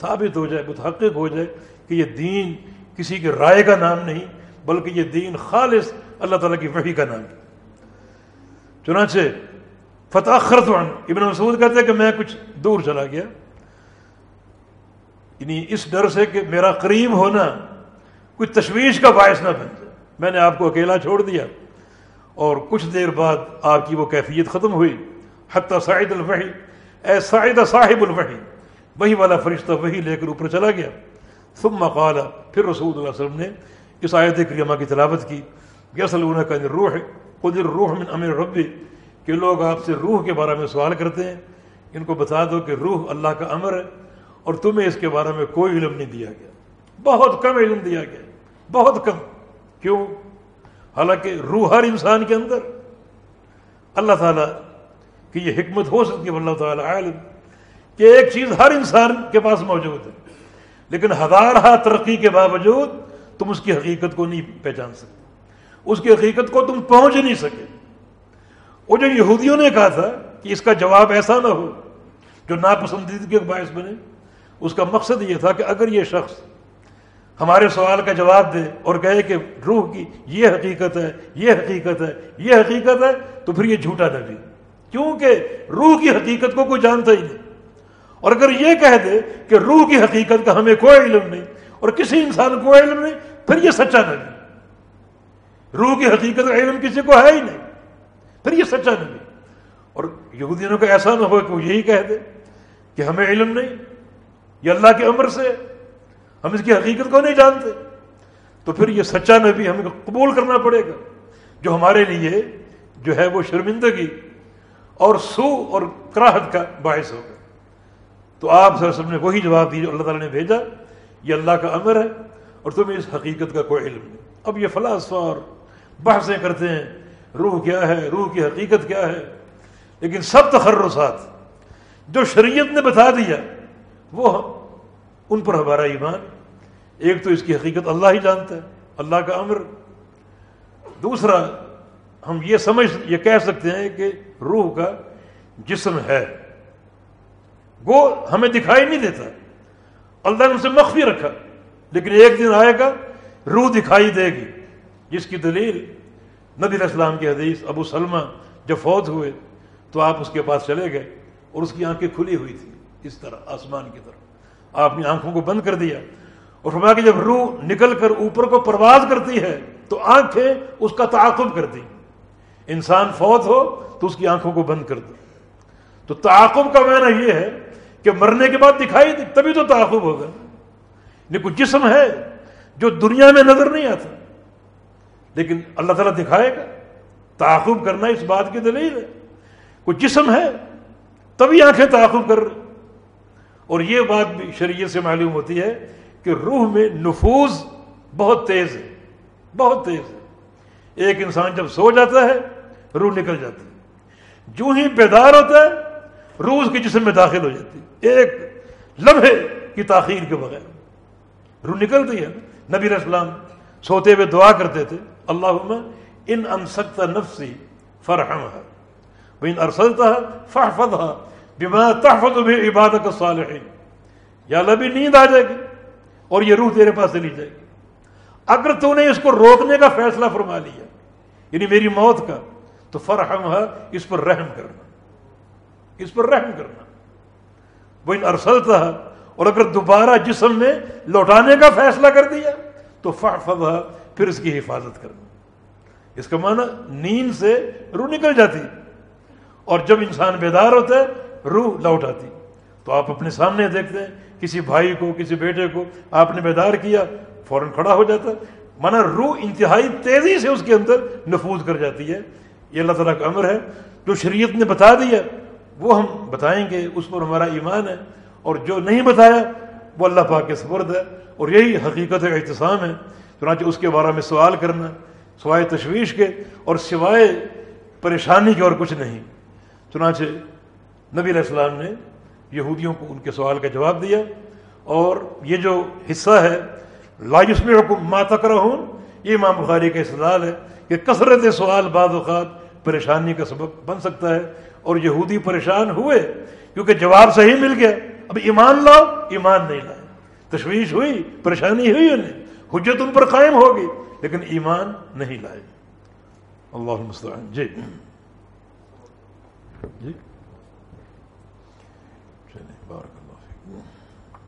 ثابت ہو جائے، متحقق ہو جائے کہ یہ دین کسی کے رائے کا نام نہیں، بلکہ یہ دین خالص اللہ تعالیٰ کی وحی کا نام ہے۔ چنانچہ فتح خرطوان ابن مسعود کہتے ہیں کہ میں کچھ دور چلا گیا۔ یعنی اس ڈر سے کہ میرا قریب ہونا کچھ تشویش کا باعث نہ بن جائے۔ میں نے آپ کو اکیلا چھوڑ دیا۔ اور کچھ دیر بعد آپ کی وہ کیفیت ختم ہوئی۔ حتیٰ سعید الوحی۔ اے سعید صاحب الوحی، وہی والا فرشتہ وہی لے کر اوپر چلا گیا۔ ثم قال، پھر رسول اللہ علیہ وسلم نے اس آیت کریمہ کی تلاوت کی۔ یسلون کا روح قدر روح من امر ربی، کہ لوگ آپ سے روح کے بارے میں سوال کرتے ہیں۔ ان کو بتا دو کہ روح اللہ کا امر ہے اور تمہیں اس کے بارے میں کوئی علم نہیں دیا گیا۔ بہت کم علم دیا گیا۔ بہت کم۔ کیوں؟ حالانکہ روح ہر انسان کے اندر۔ اللہ تعالیٰ کی یہ حکمت ہو سکتی ہے اللہ تعالیٰ عالم، کہ ایک چیز ہر انسان کے پاس موجود ہے۔ لیکن ہزارہ ترقی کے باوجود تم اس کی حقیقت کو نہیں پہچان سکتے۔ اس کی حقیقت کو تم پہنچ نہیں سکے۔ وہ جو یہودیوں نے کہا تھا کہ اس کا جواب ایسا نہ ہو جو ناپسندیدگی کا باعث بنے، اس کا مقصد یہ تھا کہ اگر یہ شخص ہمارے سوال کا جواب دے اور کہے کہ روح کی یہ حقیقت ہے، یہ حقیقت ہے، یہ حقیقت ہے، تو پھر یہ جھوٹا نبی کیونکہ روح کی حقیقت کو کوئی جانتا ہی نہیں۔ اور اگر یہ کہہ دے کہ روح کی حقیقت کا ہمیں کوئی علم نہیں اور کسی انسان کو علم نہیں، پھر یہ سچا نبی روح کی حقیقت کا علم کسی کو ہے ہی نہیں، پھر یہ سچا نبی اور یہودینوں کا ایسا نہ ہو کہ وہ یہی کہہ دے کہ ہمیں علم نہیں، یہ اللہ کے عمر سے ہم اس کی حقیقت کو نہیں جانتے۔ تو پھر یہ سچا نبی ہمیں قبول کرنا پڑے گا۔ جو ہمارے لیے جو ہے وہ شرمندگی اور سو اور کراہت کا باعث ہوگا۔ تو آپ سر نے وہی جواب دی جو اللہ تعالیٰ نے بھیجا۔ یہ اللہ کا امر ہے اور تمہیں اس حقیقت کا کوئی علم نہیں۔ اب یہ فلاسفہ اور بحثیں کرتے ہیں۔ روح کیا ہے؟ روح کی حقیقت کیا ہے؟ لیکن سب تخرصات جو شریعت نے بتا دیا، وہ ان پر ہمارا ایمان ایک تو اس کی حقیقت اللہ ہی جانتا ہے، اللہ کا امر۔ دوسرا، ہم یہ سمجھ، یہ کہہ سکتے ہیں کہ روح کا جسم ہے۔ وہ ہمیں دکھائی نہیں دیتا۔ اللہ نے اسے مخفی رکھا، لیکن ایک دن آئے گا، روح دکھائی دے گی۔ جس کی دلیل نبی اسلام کی حدیث، ابو سلمہ جب فوت ہوئے، تو آپ اس کے پاس چلے گئے اور اس کی آنکھیں کھلی ہوئی تھی اس طرح، آسمان کی طرف۔ آپ نے آنکھوں کو بند کر دیا۔ اور فرمایا کہ جب روح نکل کر اوپر کو پرواز کرتی ہے، تو آنکھیں اس کا تعاقب کرتی انسان فوت ہو تو اس کی آنکھوں کو بند کر دو۔ تو تعاقب کا معنی یہ ہے کہ مرنے کے بعد دکھائی دی، تبھی تو تعاقب ہوگا نہیں جسم ہے جو دنیا میں نظر نہیں آتا۔ لیکن اللہ تعالیٰ دکھائے گا۔ تعاقب کرنا اس بات کی دلیل ہے۔ کوئی جسم ہے، تبھی آنکھیں تعاقب کر رہے اور یہ بات بھی شریعت سے معلوم ہوتی ہے کہ روح میں نفوذ بہت تیز ہے، بہت تیز ہے۔ ایک انسان جب سو جاتا ہے، روح نکل جاتی ہے۔ جو ہی بیدار ہوتا ہے، روح اس کے جسم میں داخل ہو جاتی ہے۔ ایک لمحے کی تاخیر کے بغیر۔ روح نکلتی ہے۔ نبی اسلام سوتے ہوئے دعا کرتے تھے اللہ ان انسکت نفسی فرحم ہے بین ارسلتا فحفظ بما تحفظ بھی عبادت الصالحین۔ یا اللہ بھی نیند آ جائے گی۔ اور یہ روح تیرے پاس چلی جائے گی۔ اگر تو نے اس کو روکنے کا فیصلہ فرما لیا یعنی میری موت کا، تو فرحم ہے اس پر رحم کرنا۔ اس پر رحم کرنا۔ وہ ان ارسلتا ہے اور اگر دوبارہ جسم میں لوٹانے کا فیصلہ کر دیا، تو فحفظ پھر اس کی حفاظت کرنا۔ اس کا معنی نیند سے روح نکل جاتی، اور جب انسان بیدار ہوتا ہے، روح لوٹ آتی۔ تو آپ اپنے سامنے دیکھتے ہیں کسی بھائی کو، کسی بیٹے کو آپ نے بیدار کیا، فوراً کھڑا ہو جاتا، مانا روح انتہائی تیزی سے اس کے اندر نفوذ کر جاتی ہے۔ یہ اللہ تعالیٰ کا امر ہے۔ جو شریعت نے بتا دیا وہ ہم بتائیں گے، اس پر ہمارا ایمان ہے۔ اور جو نہیں بتایا، وہ اللہ پاک کے سپرد ہے۔ اور یہی حقیقت احتسام ہے۔ چنانچہ اس کے بارے میں سوال کرنا، سوائے تشویش کے، اور سوائے پریشانی کے اور کچھ نہیں۔ چنانچہ نبی علیہ السلام نے یہودیوں کو ان کے سوال کا جواب دیا اور یہ جو حصہ ہے لاجس میں حکم ماتا ہوں یہ امام بخاری کا استدال ہے کہ کثرت سوال بعض اوقات پریشانی کا سبب بن سکتا ہے اور یہودی پریشان ہوئے کیونکہ جواب صحیح مل گیا۔ اب ایمان لاؤ، ایمان نہیں لائے۔ تشویش ہوئی، پریشانی ہوئی انہیں، حجت ان پر قائم ہوگی، لیکن ایمان نہیں لائے۔ اللہ المستعان۔ جی۔ جی۔